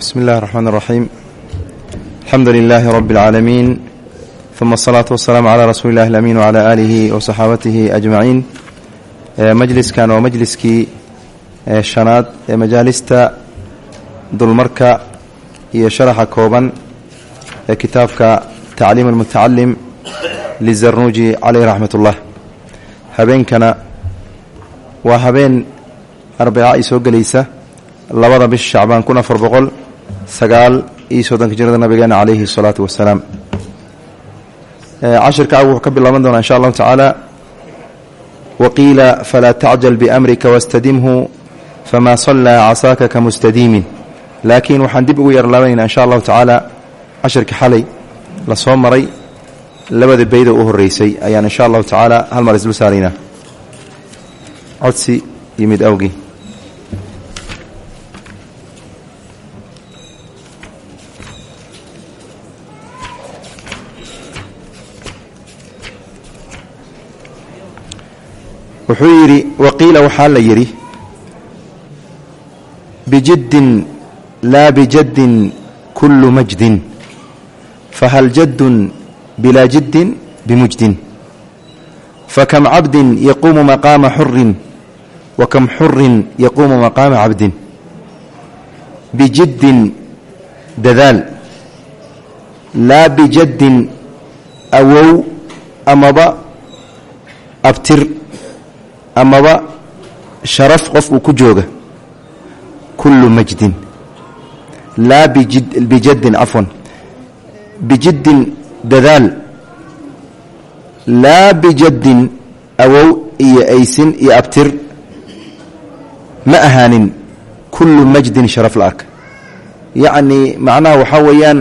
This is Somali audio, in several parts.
bsmi اllahi الرحman الرaxيim alxamdu lilaahi rab اlcaalamiin ثuma الصlaaةu wasalaamu calى rasuuli اllahi اlamin wعalى aalihi waصaxaabatihi ajmaciin majliskan waa majliskii shanaad ee majaalista dulmarka iyo sharaxa kooban ee kitaabka tacliim اlmutacalim lizarnuuji caleyh raxmat اllah habeenkana waa habeen arbaca ay soo gelaysa labada bish shacbaan kun afar boqol sagaal iyo soddonka jirada nabigeena calayhi الsalaatu wasalaam cashirka a wuxuu ka bilaaban doonaa insha allahu tacaala. Waqiila falaa tacjal biamrika wastadimhu fama sallaa casaaka ka mustadiimin. Laakiin waxaan dib ugu yarlaabanayna insha allahu tacaala cashirka xalay la soo maray labada beyda u horeysay ayaan insha allahu tacaala hal mar isdul saaraynaa codsi yimid awgii wuxuu yidhi waqiila waxaa la yidhi bijiddin laa bijaddin kullu majdin fahal jaddun bilaa jiddin bimujdin fakam cabdin yaquumu maqaama xurin wa kam xurin yaquumu maqaama cabdin. Bijiddin dadaal. Laa bijaddin awow amaba abtir amaba sharaf qof uu ku jooga kullu majdin. Laa bijaddin cafwan bijiddin dadaal. Laa bijaddin awow iyo aysin iyo abtir. Ma ahaanin kullu majdin sharaf la arka yacnii macnaha waxaa weeyaan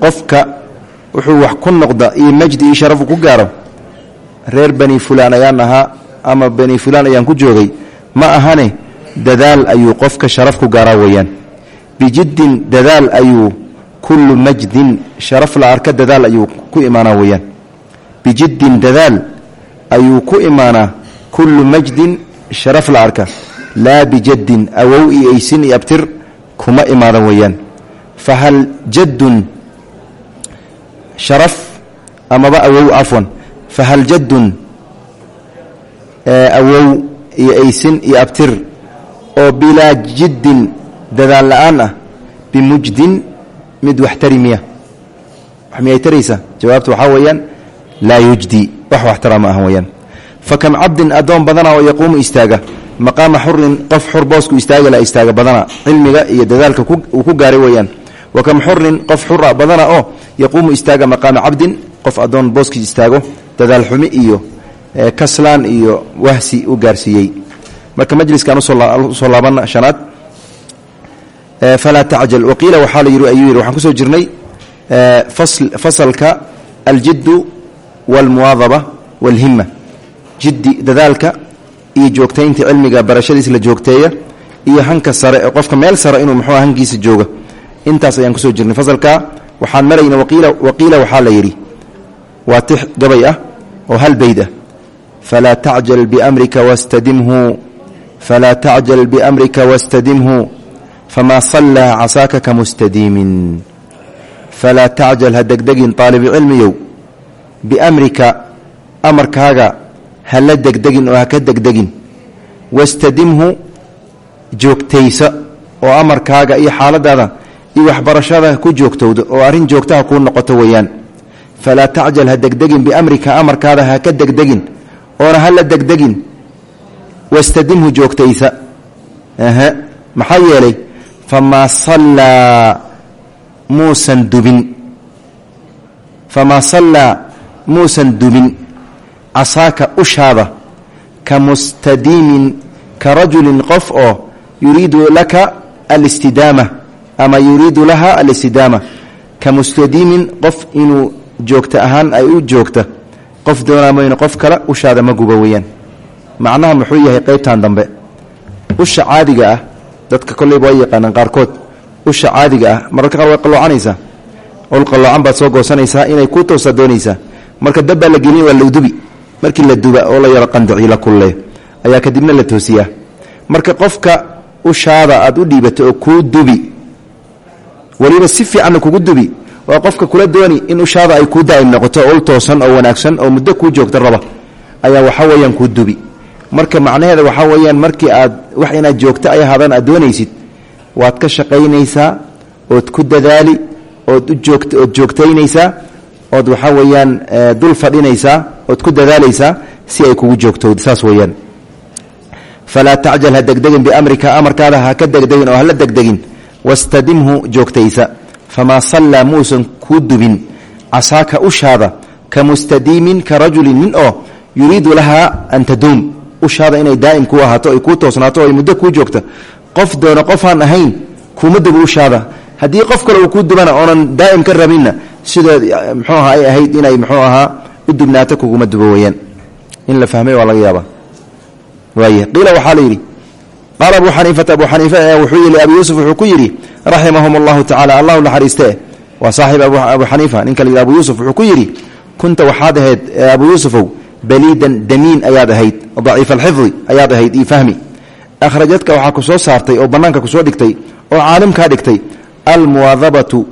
qofka wuxuu wax ku noqda iyo majdi iyo sharafu ku gaaro reer bani fulaan ayaan ahaa ama bani fulaan ayaan ku joogay ma ahane dadaal ayuu qofka sharaf ku gaaraa weeyaan. Bijiddin dadaal ayuu kullu majdin sharaf la arka dadaal ayuu ku imaanaa weeyaan. Bijiddin dadaal ayuu ku imaanaa kullu majdin sharaf la arka. Laa bijaddin awow iyo aysin iyo abtir kuma imaada weeyaan. Fahal jaddun sharaf amaba awow cafwan fahal jaddun awow iyo aysin iyo abtir oo bilaa jiddin dadaal la'aan ah bimujdin mid wax tari miya wax miyay taraysaa jawaabta waxaa weeyaan laa yujdi wax wax tara ma aha weeyaan. Fa kam cabdin addoon badana oo yaquumu istaaga maqaama xurin qof xur boosku istaaga la istaaga badana cilmiga iyo dadaalka uu ku gaaray weeyaan. Wa kam xurin qof xura badana oo yaquumu istaaga maqaama cabdin qof addoon booskii istaago dadaal xumi iyo kaslaan iyo wahsi u gaarsiiyey. Marka majliskan u soo laabana shanaad falaa tacjal waqiila waxaa la yidhi ayuu yidhi waxaan ku soo jirnay fasalka aljiddu waalmuwaadaba waalhima jiddi dadaalka iyo joogtaynta cilmiga barashadiis la joogteeya iyo hanka sare ee qofka meel sare inuu muxuu hankiisa jooga. Intaas ayaan ku soo jirnay. Fasalka waxaan marayna waqiila waxaa la yidhi waa tix gabay ah oo hal bayd ah falaa tacjal biamrika wastadimhu falaa tacjal biamrika wastadimhu famaa sallaa casaaka ka mustadiimin falaa tacjal ha degdegin aalibcilmiyow biamrika amarkaaga ha la degdegin oo ha ka degdegin wastadimhu joogtaysa oo amarkaaga iyo xaaladaada iyo waxbarashada ku joogtowda oo arrin joogtaha kuu noqoto weeyaan falaa tacjal ha degdegin biamrika amarkaada ha degdegin oona hala degdegin. Wastadimhu joogtaysa. Maxaa yeelay? Famaa sallaa muusan dubin. Famaa sallaa muusan dubin. Casaaka ushaada ka mustadiimin ka rajulin qof oo yuriidu laka alistidaama. Ama yuriidu laha alistidaama. Ka mustadiimin qof inuu joogta ahaan ay u joogta qof doonaa mayno qof kale ushaada ma guba weeyaan. Macnaha muxuu yahay qaybtan dambe. Usha caadiga ah dadka kolleyba waa yaqaanaan qaarkood. Usha caadiga ah mararka qaar way qalloocanaysaa ol qalloocan baad soo goosanaysaa inay ku toosaa doonaysaa. Marka dabbaa la gelin waa ladubi markii la duba oo la yaro qandaci la kulleeyo ayaa kadibna la toosiyaa. Marka qofka ushaada aad u dhiibato oo kuu dubi weliba si fiicanna kugu dubi waa qofka kula dooni in ushaada ay kuu daa'im noqoto ul toosan oo wanaagsan oo muddo kuu joogta raba ayaa waxa weeyaan kuu dubi. Marka macnaheeda waxaa weeyaan markii aad wax inaad joogto ay ahaadaan aad doonaysid waad ka shaqaynaysaa ood ku dadaali ood ujoog ood joogtaynaysaa ood waxaa weeyaan dul fadhinaysaa ood ku dadaalaysaa si ay kugu joogto. Saas weeyaan. Falaa tacjal ha degdegin biamrika amarkaada ha ka degdegin oo hala degdegin wastadimhu joogtaysa famaa sallaa muusan kuu dubin casaaka ushaada ka mustadiimin ka rajulin nin oo yuriidu lahaa an taduum ushaada inay daa'im kuu ahaato ay kuu toosnaato o ay muddo kuu joogta qof doona qofaan ahayn kuuma dubo ushaada haddii qof kale uu kuu dubana oonan daa'im ka rabinna sidood mxuu aha ay ahayd inay mxuu ahaa u kuguma dubo weyaan in laga yaaba waay qiila waxaa la yidhi qaala abu xaniifata abu xaniifa wuxuu yii abi yuusuf wuxuu ku yidhi raximahum allahu tacala allahu naxariistee waa saaxib abu xaniifa ninka la abu yuusuf wuxuu ku yidhi kunta waxaad ahayd abu yuusufow baliidan damiin ayaad ahayd daciif alxifdi ayaad ahayd io fahmi. Ku soo saartay oo bannaanka ku soo dhigtay oo caalim kaa dhigtay almuwaadabatu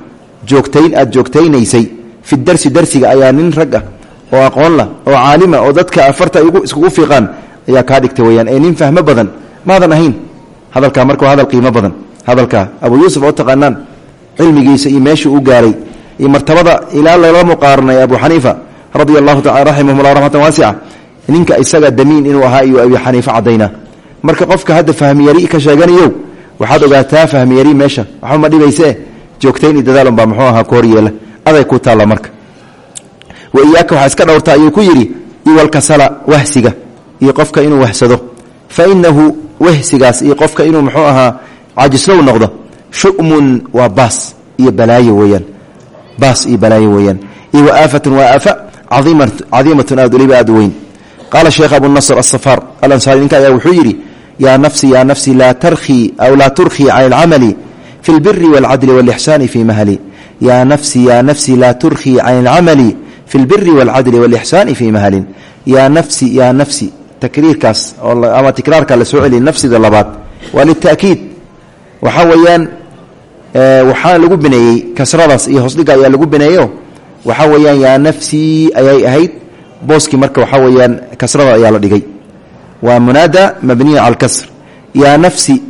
joogtayn aad joogtaynaysay fi darsi darsiga ayaa nin rag ah oo aqoon lah oo caalima oo dadka afarta iskugu fiiqaan ayaa kaa dhigtay weyaan ee nin fahmo badan maadan ahayn. Hadalkaa marka waa hadal qiimo badan hadalkaa abu yuusuf oo taqaanaan cilmigiisa iyo meeshuu u gaaray iyo martabada ilaa lala muqaaranay abu xaniifa radia allahu taala raximahumullah raxmatan waasica ninka isaga damiin inuu ahaa iyo abi xaniifa caddaynaa marka qofka hadda fahmiyari ka sheeganayow waxaad ogaataa fahmiyari meesha. Waxba ma dhibaysee? Joogtayn iyo dadaalun baa muxuu ahaa koor yeela. Aday ku taalla marka. Wa iyaaka waxaa iska dhowrta ayuu ku yidhi iwalkasala wahsiga iyo qofka inuu wahsado. Fa inahu wahsigaas iyo qofka inuu muxuu ahaa cajislow noqdo shu'mun waa baas iyo balaayo weeyaan baas iyo balaayo weeyaan iyo wa aafatun waa aafa cadiimatun aad weliba aad u weyn qaala sheekh abunasr asafaar alansaari ninka ayaa wuxuu yidhi yaa nafsi yaa nafsi laa tarkhii aw laa turkhii cani alcamali fi lbiri wاlcadli wاlixsaani fii mahli yaa nafsi yaa nafsi laa turkhii cani alcamali fi lbiri wاlcadli wاlixsaani fii mahalin yaa nafsi yaa nafsi takriirkaas ama tikraarka la soo celiya nafsida labaad waa lita'kiid waxaa weeyaan waxaa lagu bineeyey kasradaas iyo hoosdhiga ayaa lagu bineeyo. Waxaa weeyaan yaa nafsii ayay ahayd. Booskii marka waxaa weeyaan kasrada ayaa la dhigay. Waa munaada mabniya cala alkasr. Yaa nafsi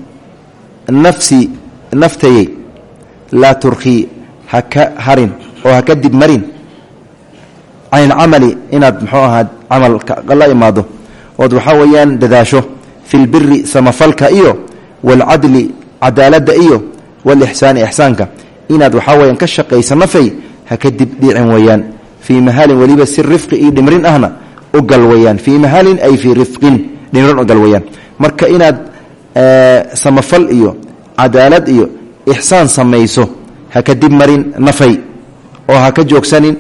nafsi naftayey laa turkhii ha ka harin oo ha ka dib marin. Can ilcamali inaad muxuu ahaa camal la imaado ood waxaa weeyaan dadaasho fi lbiri samafalka iyo waalcadli cadaaladda iyo waalixsaani ixsaanka. Inaad waxaa weyaan ka shaqaysa nafay ha ka dib dhicin weeyaan. Fii mahalin weliba si rifqi iyo dhimrin ahna u gal weyaan fii mahalin ay fii rifqin dhimrin u gal weyaan marka inaad samafal iyo cadaalad iyo ixsaan samayso ha ka dib marin nafay oo ha ka joogsanin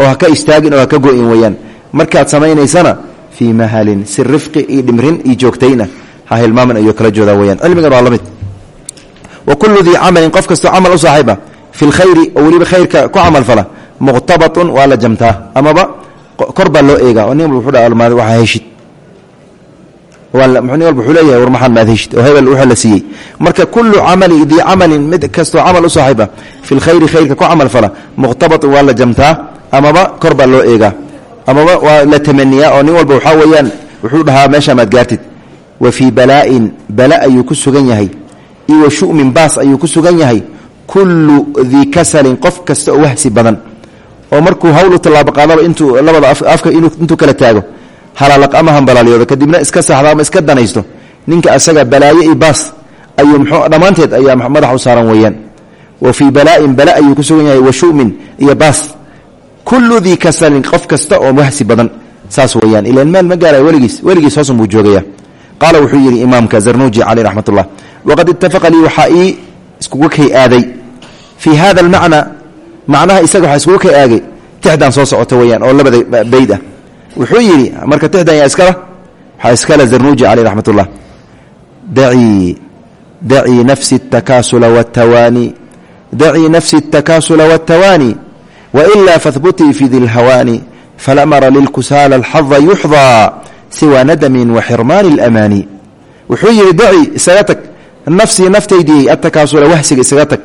oo ha ka istaagin oo ha ka go-in weyaan markaad samaynaysana fii mahalin si rifqi iyo dhimrin iyo joogtayna. Ha hilmaamin ayuu kala joodaa weyaan cilmigan waa la mid. Wa kullu dii camalin qof kastoo camal u saaxiiba. Fi lkhayri oo weliba khayrka ku camal fala. Muqtabatun waa la jamtaa. Amaba kor baa loo eegaa. Oo nin walba wuxuu dha waxaa heshid. Nin walba wuxuu leeyahay marka kullu camali dii camalin mid kastoo camal u saaxiiba. Fi lkhayri khayrka ku camal fala. Muqtabatun waa la jamtaa. Amaba kor baa loo eegaa amaba waa la tamaniyaa oo nin walba waxaa weeyaan wuxuu dhahaa meesha maad gaartid. Wa fii balaa'in bala ayuu ku sugan yahay. Iyo shu'min baas ayuu ku sugan yahay. Kullu dii kasalin qof kasta oo wahsi badan. Oo markuu hawlu tallaabo qaadaba intuu labada afka intuu kala taago. Halalaq ama hambalaalyoodo kadibna iska saxdo ama iska danaysto. Ninka asaga balaayo iyo baas ayuu mxuu dhammaanteed ayaa madax u saaran weeyaan. Wa fii balaa'in bala ayuu ku sugan yahay. Wa shu'min iyo baas kullu dii kasalin qof kasta oo wahsi badan saas weyaan ilan meel ma gaaraya weligiis weligiis hoosunbuu joogaya. Qaala wuxuu yidhi imaamka zarnuuji caleyh raxmat ullah waqad ittafaqa lii waxaa ii kay aaday. Fii hada almacnaa macnaha isaga waxaa iskugu kay aagay tixdan soo socoto weyaan oo labada beyd ah. wuxuu yidhi marka tixdan yaa iskala? Waxaa iskale zarnuuji caleyh raxmat ullah dacii dacii nafsi atakaasula watawaani dacii nafsi atakaasula watawaani wailaa fahbutii fi di lhawaani falamara lilkusaala alxada yuxdaa siwa nadamin wa xirmaani اlamaani wuxuu yidhi daci isaga tag nafsii naftaydii atakaasula wahsiga isaga tag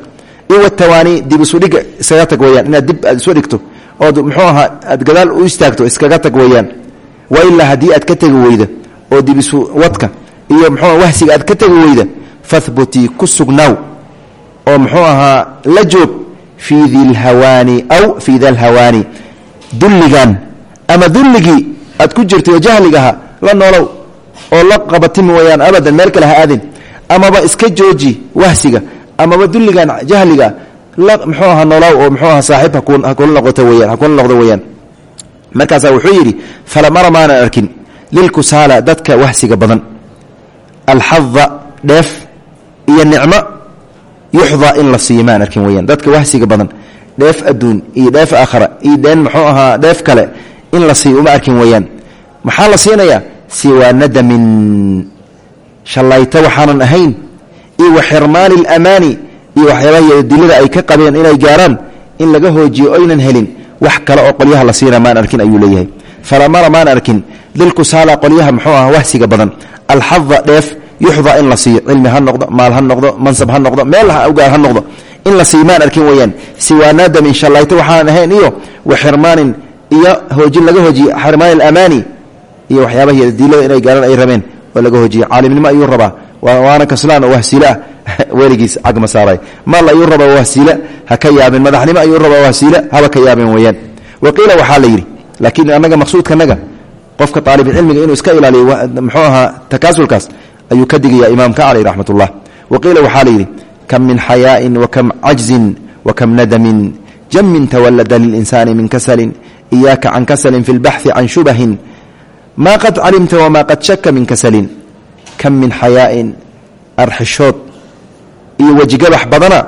iwa tawaani dib isudhiga iskaga tag weyaan inaad dib aad isu dhigto ood muxuu ahaa aad gadaal u istaagto iskaga tag weeyaan wa ilaa haddii aad ka tegi weyda oo dib isu wadka iyo muxuu wahsiga aad ka oo muxuu ahaa fii dilhawaani aw fii dalhawaani dulligan ama dulligii aad ku jirtay oo jahligaha la noolow oo la qabatimi wayaan abadan meel kale ha aadin amaba iska jooji wahsiga amaba dulligan jahliga la mxuu aha noolow oo mxuu aha saaxiib hakula noqoto weyaan hakula noqdo weyaan markaasaa wuxuu yidhi falamara maanan arkin lilkusaala dadka wahsiga badan. Alxada iyo yuxda in la siiyo maan arkin weyaan dadka wahsiga badan dheef adduun iyo dheef aakhara iyo dheen muxuu ahaa dheef kale in la siiyo uma arkin weyaan maxaa la siinayaa? Siwaa nadamin. Shallayto waxaanan ahayn iyo wa xirmaani alamaani iyo waxyaabaha dilada ay ka qabeen inay gaaraan in laga hoojiyo oynan helin wax kale oo qolyaha la siina maan arkin ayuu leeyahay. Falamara maan arkin lilkusaala qolyaha muxuu aha wahsiga badan. Alxada dheef yuxda in la siiyo. Cilmi ha noqdo maal ha noqdo mansab ha noqdo meel gaar ha noqdo. In la siiyo maan arkin weyaan siwaa nadamin shallayto waxaanan ahayn iyo wa xirmaanin iyo hoojin laga hoojiye xirmaani alamaani iyo waxyaabaha dilada inay gaaraan ay rabeen oo laga hoojiye caalimnimo ayuu rabaa. Waana kaslaan oo wahsiileah weligiis cagma saaray. Mal ayuu rabaa wahsiile ha ka yaabeen madaxnimo ayuu rabaa wahsiile haba ka yaabeen weyaan wa qiila waxaa la yidhi laakiin annaga maqsuudkanaga qofka aalibcilmiga inuu iska ilaaliyo mxuu ahaa takaasulkaas ayuu ka digaya imaamka caleyh raxmat ullah wa qiila waxaa la yidhi kam min xayaaءin wakam cajzin wakam nadamin jamin tawalada lilinsaani min kasalin iyaaka can kasalin fi اlbaxثi can shubahin ma qad calimta wma qad shaka min kasalin kam min xayaaءin arxishood iyo wejigabax badana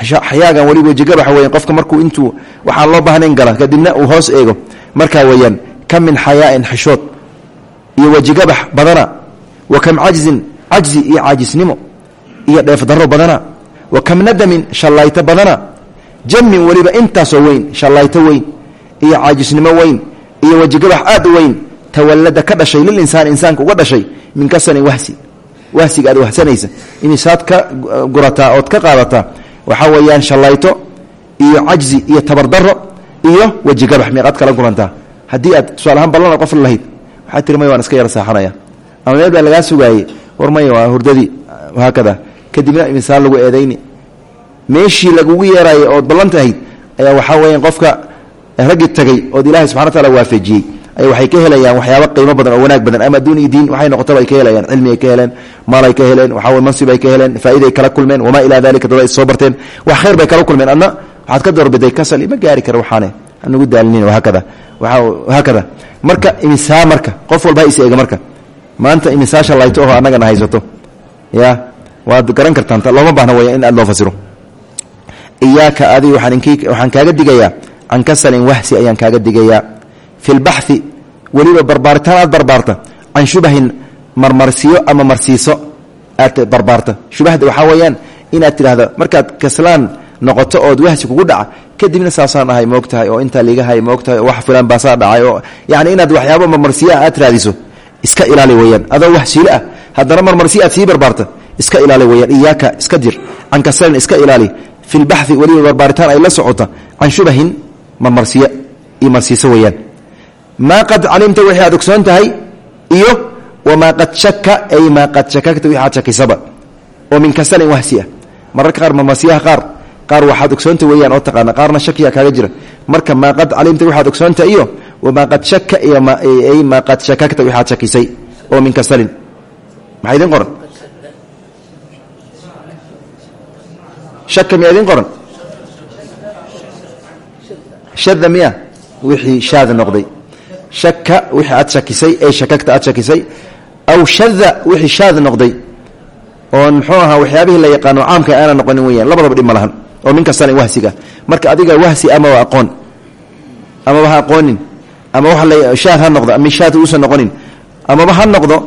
xayaagan weli wejigabax weyan qofka markuu intuu waxaan loo baahnayn gala kadibna uu hoos eego markaa weeyaan kam min xayaaءin xishood iyo wejigabax badana wa kam cajzin cajzi iyo caajisnimo iyo dheefdaro badana. Wa kam nadamin shallayto badana. Jamin weliba intaasoo weyn shallayto weyn iyo caajisnimo weyn iyo wejigabax aad u weyn tawalada ka dhashay lilinsaan insaanka uga dhashay min kasanin wahsi. Wahsiga aad wahsanaysa. Inisaad ka gurataa ood ka qaadataa waxaa weeyaan shallayto iyo cajzi iyo tabardaro iyo wejigabax miiqaad kala gurantaa haddii aad tusaalahaan ballana qof lahayd waxaa tiri may ama meel baa lagaa sugaayey war maya waa hurdadii haakada kadibna misaan lagu eedayni. Meeshii lagugu yeeraayay ood ballanta ayaa waxaa weeyaan qofka raggii tagay ood ilaahay subxana wataala waafajiyey. Ay waxay ka helayaan waxyaaba qiimo badan oo wanaag badan. Ama adduun diin waxay noqotaba ay ka helayaan cilmi ay ka heleen maal ay ka heleen waxaa mansib ay ka heleen faa'iday kala kulmeen wamaa ilaa dalika dad ay soo barteen. Wax khayr bay kala kulmeen. Adna waxaad ka doorbiday kasal ima gaari kara waxaane. Anugu daalinin hakada haakada marka imisaa marka qof walba is eega marka maanta imisaa shallayto oho annagana haysato. Ya waad garan kartaan looma baahna waya in aad loo fasiro. Iyaaka adi waxaan kaaga digayaa can kasalin wahsi ayaan kaaga digayaa. Fi lbaxi weliba barbaaritaan aad barbaarta. Can shubahin marmarsiyo ama marsiiso aad barbaarta. Shubahda waxaa weeyaan inaad tidhahdo markaad kaslaan noqoto ood wahsi kugu dhaca kadibna saasaan ahay moog tahay oo intaa ligahay moog tahay oo wax filan baasaa dhacay oo yani inaad waxyaaba marmarsiyoah aad raadiso iska ilaali weyaan adoo wahsiile ah haddana marmarsiyo aad sii barbaarta iska ilaali weyaan iyaaka iska dir can kasalin iska ilaali. Fi lbaxi weliba barbaaritaan ay la socota. Can shubahin marmarsiyo iyo marsiiso weyaan maa qad calimta wixii aad ogsoon tahay iyo wamaa qad shaka ay maa qad shakagta wixi aad shakisaba oo min kasalin wahsi ah. Mararka qaar marmarsiyaha qaar qaar waxaad ogsoonta weeyaan oo taqaana qaarna shakiya kaaga jira. Marka maa qad calimta waxaad ogsoonta iyo wamaa qad shaka iyo ay maa qad shakagta wixi aad shakisay oo min kasalin maxaa idin qoran? Shaka miyaa idin qoran? Shada miya wixii shaad noqday. Shaka wixii aad shakisay ee shakagta aad shakisay. Aw shada wixii shaad noqday. Oon muxuu waxyaabihii la yaqaano caamka aana noqonin weyaan labadaba dhib ma lahan oo min kasalin wahsiga. Marka adiga wahsi ama waa aqoon amaba ha aqoonin ama wa shaad ha noqdo ama shaad uusan noqonin amaba ha noqdo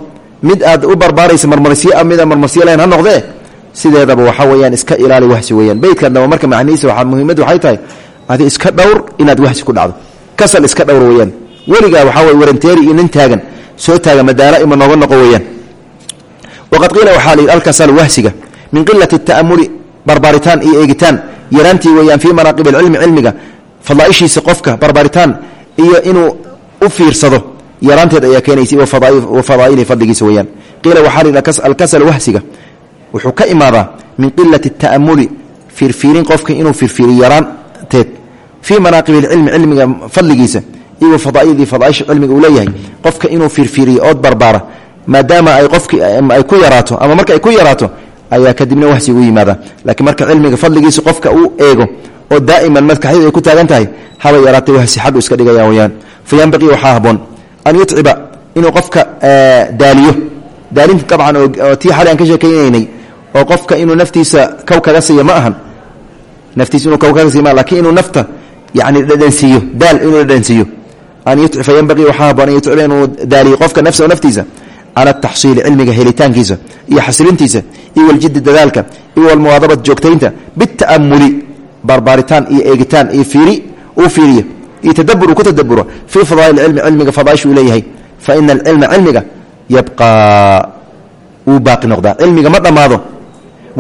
mid aad u barbaaraysa marmarsiyo a mida marmarsiyo lahayn ha noqdee sideedaba waxaa weeyaan iska ilaali wahsi weyaan beydkan daba marka macnihiisa waxaa muhiimaddu waxay tahay adi iska dhowr inaad wahsi ku dhacdo. Kasal iska dhowr weyaan weligaa waxaa wey waranteeri iyo nin taagan soo taaga madaala ima nooga noqo weyaan waqad qiila waxaa la yidhi wahsiga min qilati ta'amuli barbaaritaan iyo eegitaan. Yaraantii weeyaan fii manaaqib alcilmi cilmiga fadaaishiisa qofka barbaaritaan iyo inuu u fiirsado. Yaraanteed ayaa keenaysa wa fadaa'ili fadligiisa weyaan qiila waxaa alkasal wahsiga. Wuxuu ka imaadaa min qilati ta'amuli fiirfiirin qofka inuu fiirfiiriyo yaraanteed. Fii manaaqib alcilmi cilmiga fadligiisa iyo fadaaidii fadaaisha cilmiga uu leeyahay qofka inuu fiirfiiriyo ood barbaara maadaama ay qofki ay ku yaraato ama marka ay ku yaraato ayaa kadibna wahsiga u yimaada. Laakiin marka cilmiga fadligiisa qofka uu eego oo daa'iman maskaxdii ay ku taagan tahay habay yaraatay wahsi xaggu iska dhigaya weyaan. Fa yanbaqii waxaa haboon an yutciba inuu qofka daaliyo. Daalinta dabcan oo tii xali aan ka sheekaynaynay oo qofka inuu naftiisa kow siiyo ma ahan. Naftiisa inuu kow siiyo ma laakiin inuu nafta yani dhadhansiiyo daal inuu dhadhansiiyo an yutci fa yanbaqii waxaa haboon an inuu daaliyo qofka nafsa naftiisa cala ataxsiili cilmiga helitaankiisa iyo xasilintiisa iyo waljidi dadaalka iyo walmuwaadabat joogtaynta bita'amuli barbaaritaan iyo eegitaan iyo fiiri uu fiiriyo iyo tadabur uu ku tadaburo fii fadaa'il cilmi cilmiga fadaaisha uu leeyahay fa ina alcilma cilmiga yabqaa wuu baaqi noqdaa cilmiga ma dhammaado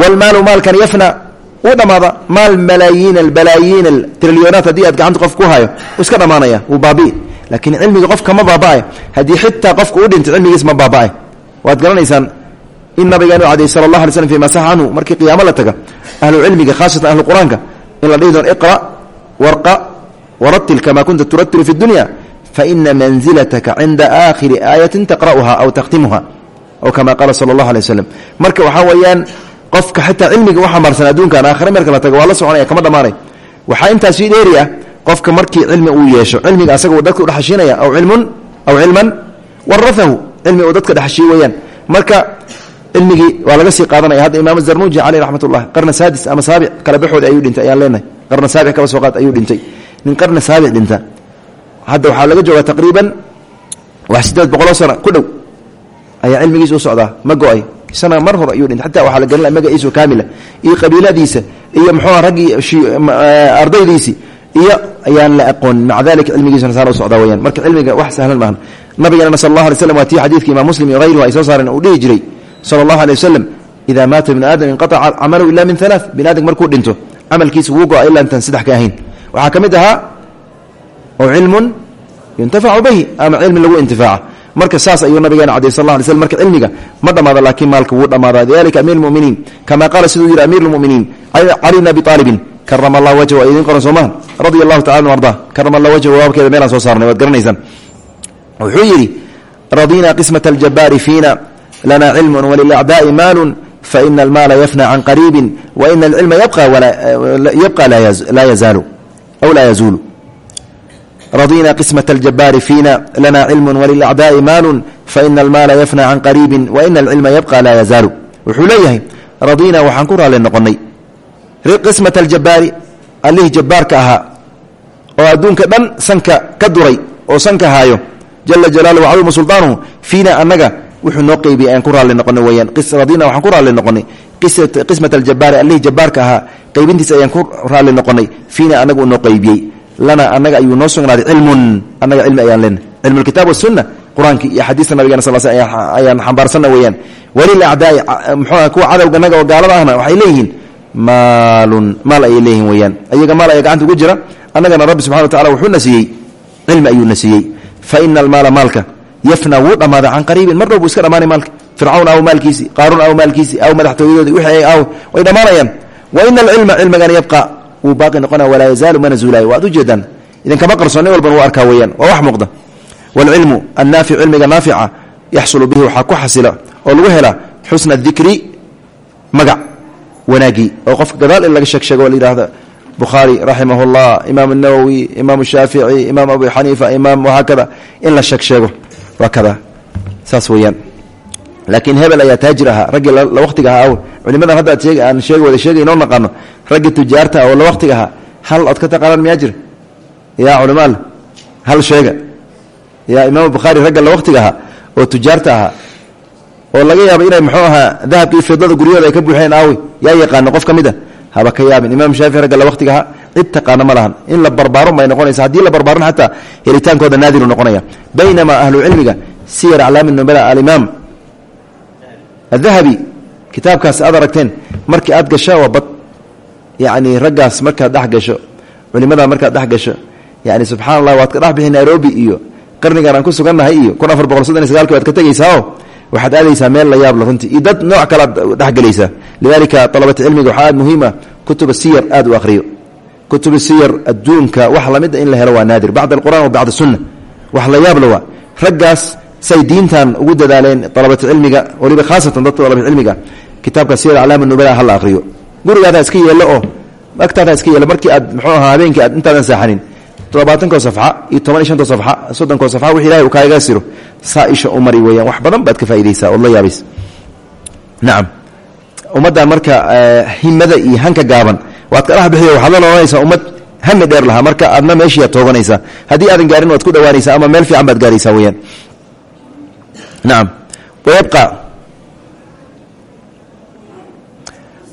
walmaalu maalkan yafna wuu dhammaada maal malaayiin albalaayiin trilyonaat haddii aad gacanta qof laakiin cilmiga qofka ma baaba'ay. Haddii xitaa qofka u dhintay cilmigiis ma baaba'ay. Waad garanaysaan in nabigeenu caday sala allah alay slm fi ma sax canhu markii qiyaamo la taga ahlu cilmiga khaasatan ahlu qur'aanka in la dhihi doon iqra warqa waratil kama kunta turatilu fi dunya faina manzilataka cinda aakhiri aayatin taqra'uha aw takhtimuha aw kama qaala sala allah alay waslem marka waxaa weeyaan qofka xitaa cilmiga u xambaarsan adduunkan aakhire marka la tago waa la soconaya kama dhammaanay waxaa intaas sii dheeri ah qofka markii cilmi uu yeesho cilmiga asaga uu dadka udhexashiinaya aw cilmun aw cilman waraahu cilmi uu dadka dhexashiiy weyaan marka cilmigii waa laga sii qaadanaya. Hadda imaam zarnuji caleyh raxmat ullah qarna saadis ama saabic kala baxoodi ayuu dhintay ayaan leenahay. Qarna saabic kaba soo qaad ayuu dhintay. Nin qarna saabic dhinta. Hadda waxaa laga joogaa taqriiban wax siddeed boqoloo sano ku dhow. Ayaa cilmigiisa u socdaa. Ma go'ay. Sana mar hore ayuu dhintay. Xataa waxaa la garan magaciisu kaamila. Iyo qabiiladiisa. Iyo muxuua raggii ardaydiisii iyo ayaan la aqoon. Maca dalika cilmigiisuna saana u socdaa weyaan marka cilmiga wax sahlan maahan nabigeenana sal allah alay slam waa tii xadiidka imam muslim iyo hayruhu ay soo saareen uu dhihi jiray. Sala allahu alay wasalam idaa maata ibnu aadam inqataca camalu ila min alaa bini aadam markuu dhinto camalkiisa wuu go-a ilaa intaan saddex ka ahayn. Waxaa ka mid ahaa oo cilmun yuntafacu bihi ama cilmi lagu intifaaca. Marka saas ayuu nabigeena caday sal la alay slm marka cilmiga ma dhammaado laakiin maalka wuu dhammaada. Lidalika amiir lmuminiin kama qaala siduu yihi amiir lmuminiin cali bn abi aalibin karama allah wajh waa idiin qoran soomaha radia allahu tacala karama allah wajh waabkeeda meelaan soo saarnay waad garanaysaan wuxuu yidhi radina qismat aljabaari fiina lana cilmun walilacdaai maalun faina almaala yafna can qariibin waina alcilma yabqa laa yazaalu aw laa yazuulu. Radina qismat aljabaari fiina lana cilmun walilacdaai maalun faina almaala yafna can qariibin waina alcilma yabqa laa yazaalu. Wuxuu leeyahay radina waxaan ku raalli noqonnay qismat aljabaari allihii jabbaarka ahaa oo adduunka dhan sanka ka duray oo sanka haayo. Jala jalaaluhu cadumu sultaanuhu fiina annaga wuxuu noo ayaan ku raalli noqonay weyaan radina waxaan ku raalli noqonay. Qismat aljabaari allihii jabbaarka ahaa qaybintiisa ayaan ku raalli noqonay. Fiina annaga uu noo qeybiyey. Lana annaga ayuu noo sugnaaday cilmun. Annaga ayaan lena cilmu lkitaab wasunna qur'aanki iyo xadiista nabigana sal ayaan xambaarsanna weyaan walilacdaai muxuuha kuwa cadowga naga oo gaalada ahna waxay leeyihiin maalun maal ayay leeyihiin weyaan ayaga maal ayaa gacanta ugu jira. Annagana rabbi subxana wa tacala wuxuuna siiyey cilmi ayuuna siiyey fa ina almaala maalka yafna wuu dhammaada can qariibin. Mar dhow buu iska dhamaanay maalka. Fircawn aw maalkiisii qaaruun aw maalkiisii aw madaxtooyadoodii wixii aw way dhammaanayaan wa ina alcilma cilmigana yabqa wuu baaqi noqonaya walaa yazaalu mana zuulaayo. Waad ujeedaan idinkama qarsoon nin walban wuu arkaa weyaan waa wax muuqda. Waalcilmu annaaficu cilmiga naafica yaxsulu bihi waxaa ku xasila oo lagu helaa xusna dikri magac wanaagii oo qofka gadaal in laga sheeg sheego la yihahda bukhaari raximah اllah imaam الnawowi imaam shaafici imaam abu xaniifa imaam wahaakada in la sheeg sheego waa kada saas weeyaan laakiin hebel ayaa taajir ahaa raggii la waktiga ahaa aw culimadan hadda ad aan sheeg wada sheegay inoo naqaano raggii tujaarta oo la waktiga ahaa hal od ka taqaanaan miyaa jir yaa culimaal hal sheega yaa imaam bukhaari ragga la waktiga ahaa oo tujaarta ahaa oo laga yaabo inay muxuu ahaa dahabkii fidada guryahooda ay ka buuxeen aawi yaa yaqaano qof ka a haba ka yaabin imaam shaafici ragga la waktiga ahaa cid taqaano ma lahan. In la barbaaro may noqonaysa haddii la barbaaron xataa helitaankooda naadiru noqonaya. Baynamaa ahlu cilmiga siyar aclaami nubala alimaam adahabi kitaabkaas aad aragteen markii aad gashaa waa bad. Yani raggaas markaad gasho culimada markaad dhex gasho. Yani subxana allah waad ka dhex nairobi iyo qarnigan aan ku sugannahay iyo kun afar boqol soddon iyo sagaalki waad ka tegaysaa o waxaad aadaysaa meel la yaabla runtii. Iyo dad nooc kalaad dhexgelaysaa lidalika alabata cilmiga waxaa aad muhiima kutuba siyar aad u akhriyo. Kutuba siyar adduunka wax lamida in la helo waa naadir. Bacd alqur'an wa bacd sunna wax la yaabla waa. Raggaas say diintan ugu dadaaleen alabata cilmiga waliba khaasatan dadka alabata cilmiga. Kitaabka siyar aclaam nubala hala akhriyo. Gurigaadaa iska yeelo oo agtaadaa iska yeelo. Markii aad muxuu ahaa habeenkii aad intaadan saaxanin todobaatankoo safxa iyo toban iyo shantoo safxa soddonkoo safxa wix ilahay uu kaaga siro saa isha u mari weeyaan. Wax badan baad ka faa'idaysaa ood la yaabays nacam ummaddan marka himada iyo hanka gaaban waad ka dhex bixiyo waxaad la nolanaysaa ummad hami dheer lahaa. Marka aadna meeshiiaad tooganaysaa haddii aadan gaarin waad ku dhawaanaysaa ama meel fiican baad gaaraysaa weyaan nacam wayabqa.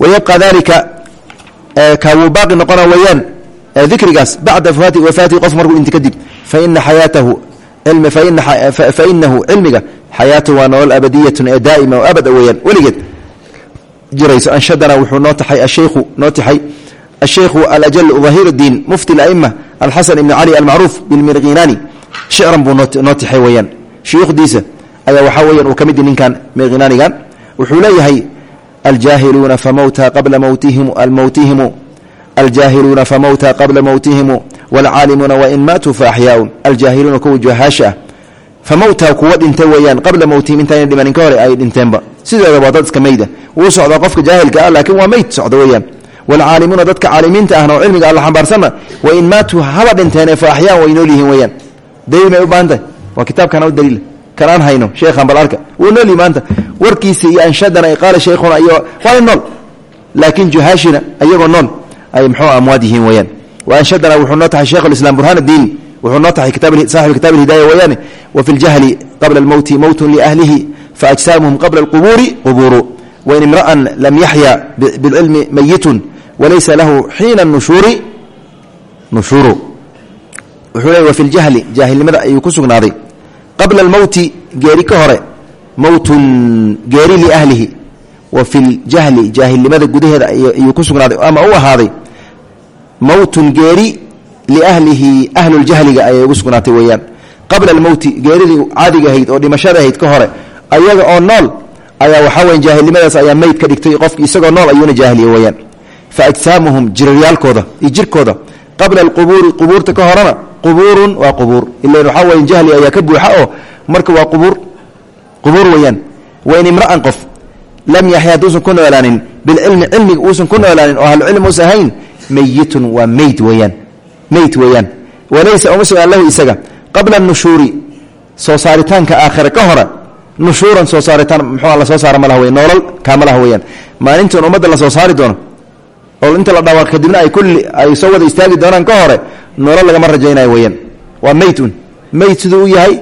Wayabqa dalika kaawuu baaqi noqona weeyaan dikrigaas bacda wafaatihi qof markuu dhinta kadib faina xayaatahu fainahu cilmiga xayaatahu waa nolol abadiyatun ee daa'ima oo abada weeyaan. Weligeed jirayso anshadana wuxuu noo taxay ashaykhu noo taxay ashaykhu alajal dahiir diin mufti aima alxasan ibni cali almacruuf bilmirginaani shicran buu noo taxay weeyaan. Shuyuukhdiisa ayaa waxaa weyan uu ka mid ninkan mirginaanigan wuxuu leeyahay aljaahiluuna famowta qabla almowtihimu aljaahiluuna famowta qabla mowtihimu waalcaalimuuna wain maatuu faaxyaaun aljaahiluuna kuwa jahaasha ah famowta kuwa dhintay weeyaan qabla mowtihim intayna dhimanin ka hore ay dhinteenba sideeda waa dad iska meyda wuu socdaa qofka jaahilka ah laakiin waa meyd socda weeyaan waalcaalimuuna dadka caalimiinta ahna oo cilmiga alla xambaarsanna wain maatuu haba dhinteen ee fa axyaan way nool yihiin weeyaan daliil may u baahan tahay waa kitaabkana u daliila kan aan hayno sheekhan bal arka wuu nool yihi maanta warkiisa iyo anshadana qaala shaykhuna iyo waa nool laakiin juhaashina ayagoo nool ay mxuu amwaad yihiin weyaan waanshadana wuxuu noo taxay sheikh islam burhaan diini wuxuu noo taxay saaxib kitaab hidaaya weyaane wa fi ljahli qabla almowti mowtun liahlihi faajsaamuhum qabla alqubuuri qubuuru wain imra'an lam yaxya bilcilmi mayitun walaysa lahu xiina nushuuri nushuuru wuxuu leey wa fi ljahli jaahilnimada ayuu ku sugnaaday. Qabla almowti geeri ka hore mowtun geeri liahlihi wa fi ljahli jaahilnimada gudaheeda ayuu ku sugnaaday ama u ahaaday mowtun geeri liahlihi ahluljahliga ayay ugu sugnaatay weeyaan. Qabla almowti geeridii caadiga ahayd oo dhimashada ahayd ka hore ayaga oo nool ayaa waxaa weya jaahilnimadaas ayaa meyd ka dhigtay qofki isagoo nool ayuuna jaahiliya weeyaan. Fa ajsaamuhum jiraryaalkooda iyo jirkooda. Qabla alqubuuri qubuurta ka horena qubuurun waa qubuur. Ilan waxaa weya jahli ayaa ka buuxa oo marka waa qubuur qubuur weeyaan. Wain imra'an qof lam yaxya hadduusan ku noolaanin meyitun waa meyd weeyaan meyd weeyaan. Walaysa uma sugaan isaga qabla nushuuri soo saaritaanka aakhira ka hore nushuuran soo saaritaan muxuu la soo saara ma laha wey noolal kaama laha maalintan ummadda la soo saari doono oo inta la dhawaaq kadibna ay kulli ay soo wada istaagi doonaan ka hore noolal lagama rajaynayo weeyaan. Waa meyd siduu u yahay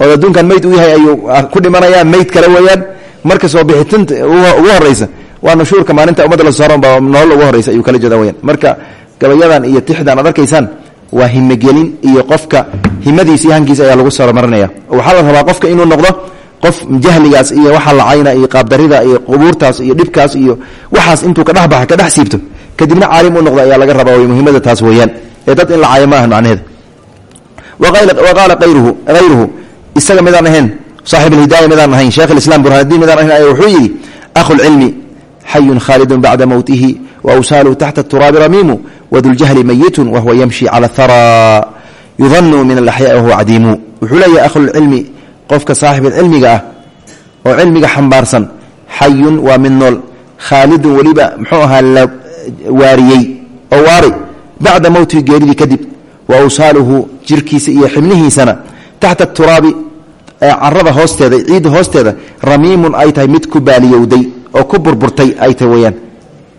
oo adduunkan meyd u yahay ayuu ku dhimanayaa meyd kale weeyaan. Marka soo bixitinta ugu horeysa waa nushuurka maalinta ummadda la soo saaro baa nolol ugu horeysa ayuu kala jeeda marka gabayadan iyo tixdan ad arkaysaan waa himegelin iyo qofka himadiisa iyo ayaa lagu soromarinaya waxaa la rabaa qofka inuu noqdo qof jahligaas iyo waxa lacayna iyo qaabdarida iyo qubuurtaas iyo dhibkaas iyo waxaas intuu kadhex baxa kadhex siibto kadibna caalim u noqdo ayaa laga rabaa way muhiimada taas weeyaan. Ee dad in la caayo ma macnaheeda wa qaala ayruhu hayruhu isaga midaan ahayn saaxib alhidaaya midaan ahayn sheekh alislam burhaandiin midaan ahayn ayaa wuxuu yidhi akhu lcilmi xayun khaalidun bacda mowtihi waawsaaluhu taxta turaabi ramiimu waduljahli meyitun wahuwa yamshi cala haraa yudanu min alaxyaai wahuwa cadiimu wuxuu leeyahay ahlulcilmi qofka saaxibulcilmiga ah oo cilmiga xambaarsan xayun waa mid nool khaalidun weliba muxuu ahaa la waariyey oo waari bacda mowtihi geeridii kadib wa awsaaluhu jirkiisa iyo xibnihiisana taxta turaabi carada hoosteeda ciidda hoosteeda ramiimun ay tahay mid ku baaliyowday oo ku burburtay ay tahay weyaan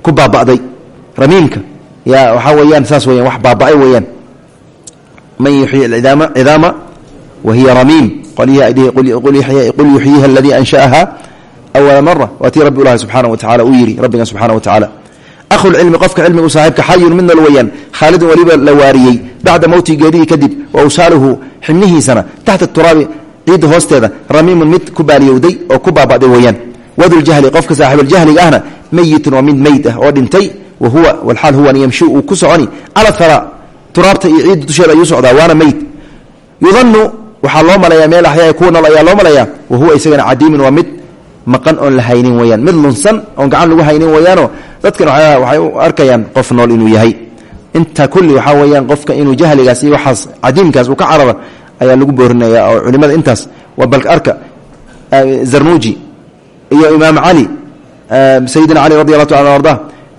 ku baaba'day ramiimka. Yaa waxaa weyaan saas weyaan wax baaba'ay weyaan man yuxyi cidaama wa hiya ramiim. Qul yuxyiha aladii ansha'aha awala mara waa tii rabbi ulahi subxaana wa tacala uu yidhi rabbigan subxana wa tacaala akhulcilmi qofka cilmigu saaxiibka xayun mid nool weyaan khaalidun weliba la waariyey bacda mowtii geeridii kadib wa awsaaluhu xibnihiisana taxta turaabi ciidda hoosteeda ramiimun mid ku baaliyowday oo ku baaba'day weyaan waduljahli qofka saaxiibuljahliga ahna meyitun waa mid meyd ah oo dhintay wa huwa walaal huwan yamshi uu ku soconi cala hara turaabta iyo ciidda dusheeda ayuu socdaa waana meyd yudanu waxaa loo malayaa meel axyaa kuwa nool ayaa loo malayaa wa huwa isagana cadiimin waa mid maqan oon la haynin weyaan mid lunsan oon gacan lagu haynin weyaano dadkan waxay u arkayaan qof nool inuu yahay. Inta kulli waxaa weyaan qofka inuu jahligaas iyo waxaas cadiimkaas uu ka carara ayaa lagu boorinaya oo culimada intaas waa balka arka zarnuuji iyo imaam cali sayidina cali radi taala arda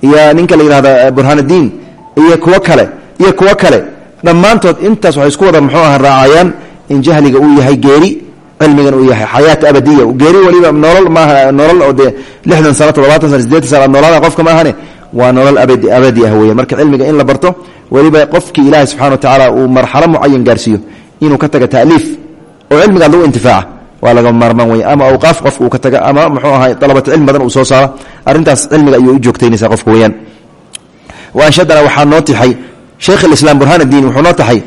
iyo ninka la yihahda burhaanuddiin iyo kuwo kale iyo kuwo kale. Dhammaantood intaas waxay isku wada muxuu aha raacayaan in jahliga uu yahay geeri cilmigan uu yahay xayaat abadiya. Geeri waliba nolol maaha nolol oo dee lixdan sano toddobaatan sano sideetan sana noolaada qofka maahane waa nolol abadi abadi ah weya marka cilmiga in la barto weliba qofkii ilaahay subxana wa tacaala uu marxalo mucayan gaarsiiyo inuu ka taga taaliif oo cilmigaad lagu intifaaca waa laga maarmaan weya ama awqaaf qofka uu ka taga ama muxuu ahay dalabat cilmi badan uu soo saaro arrintaas cilmiga ayuu u joogtaynaysaa qofka weyaan wa anshadana waxaa noo tixay shaykh alislaam burhaan addiin wuxuu noo taxay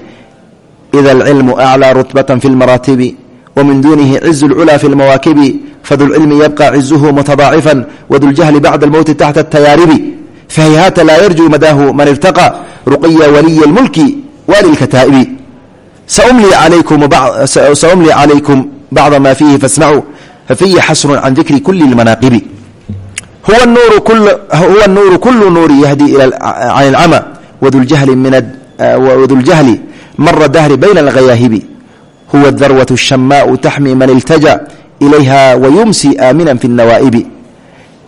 ida alcilmu aclaa rutbatan fi lmaraatibi wmin dunihi ciz اlculى fi اlmawaakibi fadulcilmi yabqa cizuhu mutadaacifا waduljahli bacda اlmowti taxta اtayaaribi fahayhaata laa yarju madaahu man irtaqa ruqiya waliya اlmulki wali اlkataa'ibi saumli calaykum bacda ma fiihi fasmacuu fafiyi xasru can dikri kuli اlmanaaqibi huwa nuuru kulu nuuri yahdi can اlcama waduljahli mara dahri bayna اlghayaahibi huwa darwة الshamaء taxmi man اltaja ilayha wayumsi aamina fi الnawaa'ibi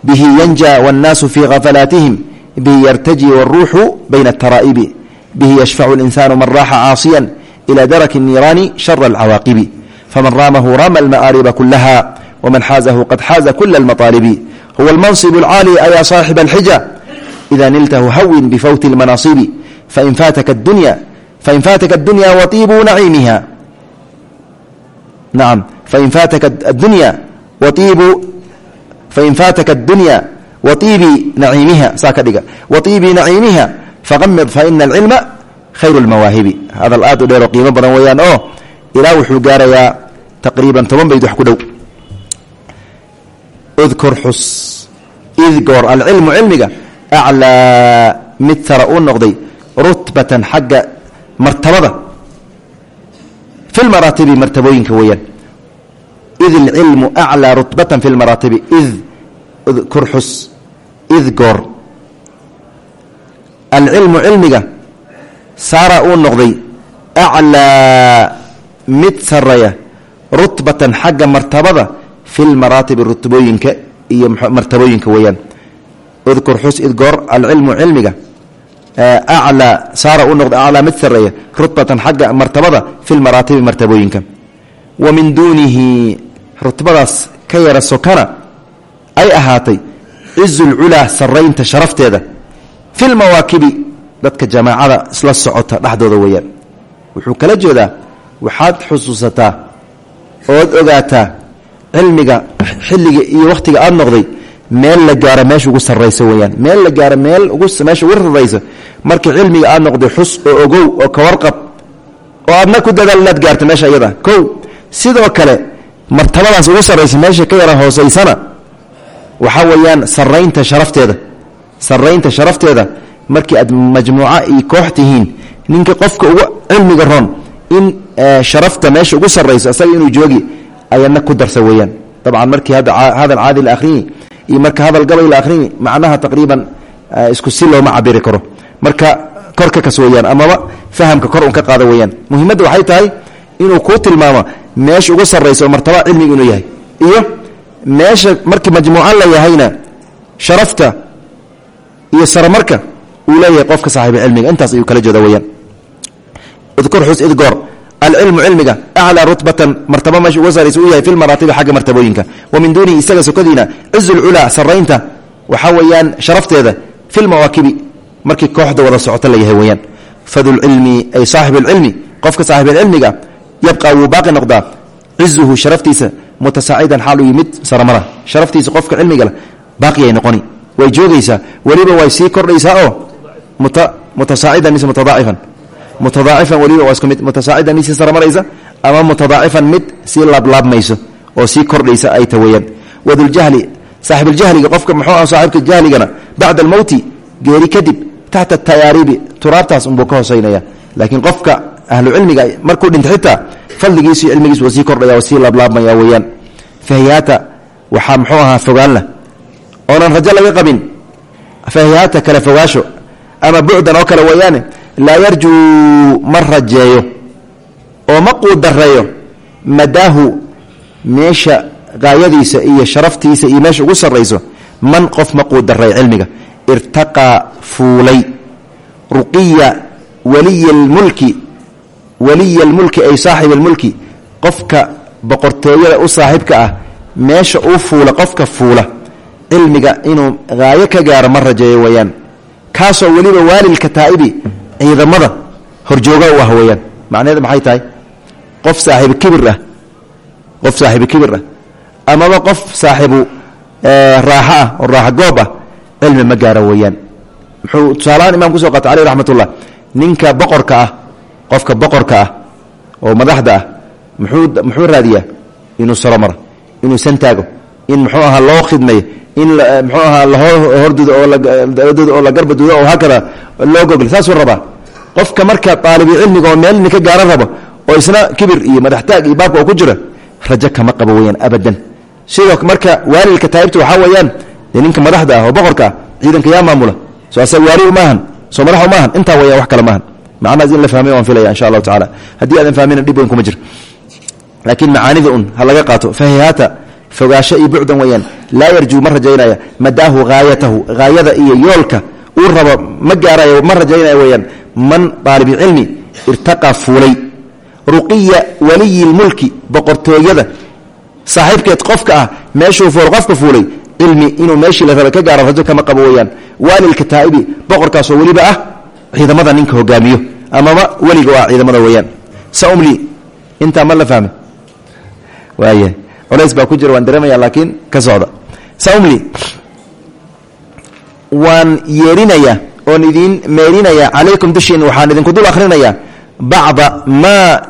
bihi yanja wالnaasu fii khafalaatihim bihi yartaji wالruuxu bayna الtaraa'ibi bihi yashfacu اlinsaanu man raaxa caasiya ilى daraki الniiraani shara اlcawaaqibi faman raamahu raama اlma'aariba kulaha wman xaazahu qad xaaza kula اlmaطaalibi huwa اlmansib اlcaali ayaa saaxiba اlxija ida niltahu hawin bifawti اlmanaasibi fain faataka اdunya waطiibu naciimiha nacam fain faataka adunya waiibu fain faataka addunya waiibi naciimiha saa ka dhiga waiibi naciimiha faqamid faina alcilma khayru lmawaahibi hadal aad u dheer oo qiimo badan weeyaan oo ilaa wuxuu gaarayaa taqriiban toban bayd wax ku dhow. Udkur xus id goor. Alcilmu cilmiga aclaa mid sara uu noqday rutbatan xagga martabada. Fi lmaraatibi martabooyinka weeyaan. Id ilcilmu aclaa rutbatan fi lmaraatibi id kurxus id goor. Alcilmu saara uu noqday aclaa mid saraya rutbatan xagga martabada fi lmaraatibi rutbooyinka iyo martabooyinka weeyaan. Udkur xus id goor alcilmu cilmiga aclaa saara uu noqday aclaa mid sareeya rutbatan xagga martabada fi lmaraatibi martabooyinka. Wa min duunihi rutbadaas ka yara sokana ay ahaatay cizu lculaa saraynta sharafteeda. Fi lmawaakibi dadka jamaacada isla socota dhexdooda weeyaan. Wuxuu kala jeedaa waxaad xusuusataa ood ogaataa cilmiga xilliga iyo wakhtiga aada noqday meel la gaaro meesha ugu sarrayso weyaan meel la gaaro meel meesha ugu sarrayso marka cilmiga aad noqday xus oo ogow oo ka warqab oo aadna ku dadaal inaad gaarto meesha iyada. Kow sidoo kale martabadaas ugu sarraysa meesha ka yara hoosaysana waxaa weeyaan saraynta sharafteeda. Saraynta sharafteeda markii aad majmuuca iyo koox tihiin ninka qofka ugu cilmiga roon in sharafta meesha ugu sarrayso isaga inuu joogi ayadna ku darsa weeyaan. Dabcan markii hadal caadi la akhriyi iyo marka hadal gabay la akhriyi macnaha taqriiban isku si looma cabiri karo. Marka kor ka kas weeyaan amaba fahamka kor un ka qaada weeyaan. Muhimadda waxay tahay inuu kuu tilmaamo meesha ugu sarraysa oo martaba cilmiga inuu yahay. Iyo meesha markii majmuuca la yahayna sharafta iyo saramarka uu leeyahay qofka saaxiiba cilmiga. Intaas ayuu kala jeeda weyaan udkur xus id goor alcilmu cilmiga aclaa rutbatan martaba meesha uga saraysa uu yahay fi lmaraatibi xagga martabooyinka wa min duunihi isaga sokadiina cizu lculaa saraynta waxaa weeyaan sharafteeda fi lmawaakibi markii kooxda wada socota la yahay weyaan fadulcilmi ay saaxib lcilmi qofka saaxiibulcilmiga yabqa wuu baaqi noqdaa cizuhu sharaftiisa mutasaacidan xaal u yimid saramara sharaftiisa qofka cilmigale baaqiyay noqoni way joogaysaa weliba way sii kordhaysaa oo mutasaacidan mise mutadaacifan mutadaacifan weliba waa isku mid mutasaacidan mid sii saramaraysa ama mutadaacifan mid sii laablaabmayso oo sii kordhaysa ay ta weyaan waduljahli saaxibuljahliga qofka muxuu ah saaxibka jahligana bacda almowti geeri kadib taxta tayaaribi turaabtaas unbuu ka hooseynaya laakiin qofka ahlu cilmiga markuu dhinto xitaa fadligiisu iyo cilmigiisu waa sii kordhaya waa sii laablaabmaya weeyaan. Fahiyaata waxaa muxuu ahaa fogaanla. Oonan rajo laga qabin. Fahiyaata kale fogaasho ama bucdan oo kale weeyaane laa yarjuu ma rajeeyo oo ma quudareeyo madaahu meesha gaayadiisa iyo sharaftiisa iyo meesha ugu sarrayso man qof ma quudareeyo cilmiga. Irtaqaa fuulay. Ruqiya waliya lmulki waliya lmulki ay saaxib almulki qofka boqortooyada u saaxiibka ah meesha uu fuula qofka fuula cilmiga inuu haayo ka gaaro ma rajeeyo weeyaan kaasoo weliba waalilka taa'ibi ciidamada horjooga u ah weeyaan. Macnaheedu maxay tahay? Qof saaxiibu kibir ah qof saaxiibu kibir ah amaba qof saaxiibu raaxo ah oo raaxo goob ah cilmi ma gaaro weeyaan. Muxuu tusaalahaan imam ku soo qaatay caleyh raxmatullah ninka boqorka ah qofka boqorka ah oo madaxda ah muxuu muxuu raadiyaa? Inuu soromaro inuu santaago in muxuu ahaa loo khidmeeyo in muxuu ahaa lahoo hordudo oo la garbadudo oo haakada loo gogl saasuu rabaa. Qofka marka aalibu cilmiga oo meel ninka gaaro rabo oo isna kibir iyo madaxtaag iyo baabka oo ku jira rajo kama qabo weyaan abadan. Sidoo marka waalilka taa'ibta waxaa weeyaan dee ninka madaxda ah oo boqorka ah ciidanka yaa maamula. Soo asaga waaliu maahan soo madaxu maahan intaa weya wax kale maahan. Macnahaas in la fahmay waan filaya insha allahu tacala haddii aadan fahmina dhib weyn kuma jir laakiin macaanida un ha laga qaato fahihaata fogaasho iyo bucdan weeyaan. Laa yarjuu ma rajaynaya. Madaahu haayatahu haayada iyo yoolka uu rabo ma gaarayo ma rajaynaya weeyaan. Man daalibicilmi irtaqaa fuulay. Ruqiya waliyi lmulki boqortooyada saaxiibkeed qofka ah meeshuu fuul qofka fuulay. Cilmi inuu meeshii la raba ka gaaro rajo kama qabo weeyaan. Waalilka taa'ibi boqorkaasoo weliba ah ciidamada ninka hogaamiyo. Amaba weliga ah ciidamada weeyaan. Saumli intaa ma la fahmay waaya culays baa ku jira waan dareemaya laakiin ka socda. Saumli waan yeerinaya oon idiin meerinaya calaykum dushiin waxaan idinku dul akhrinayaa bacda maa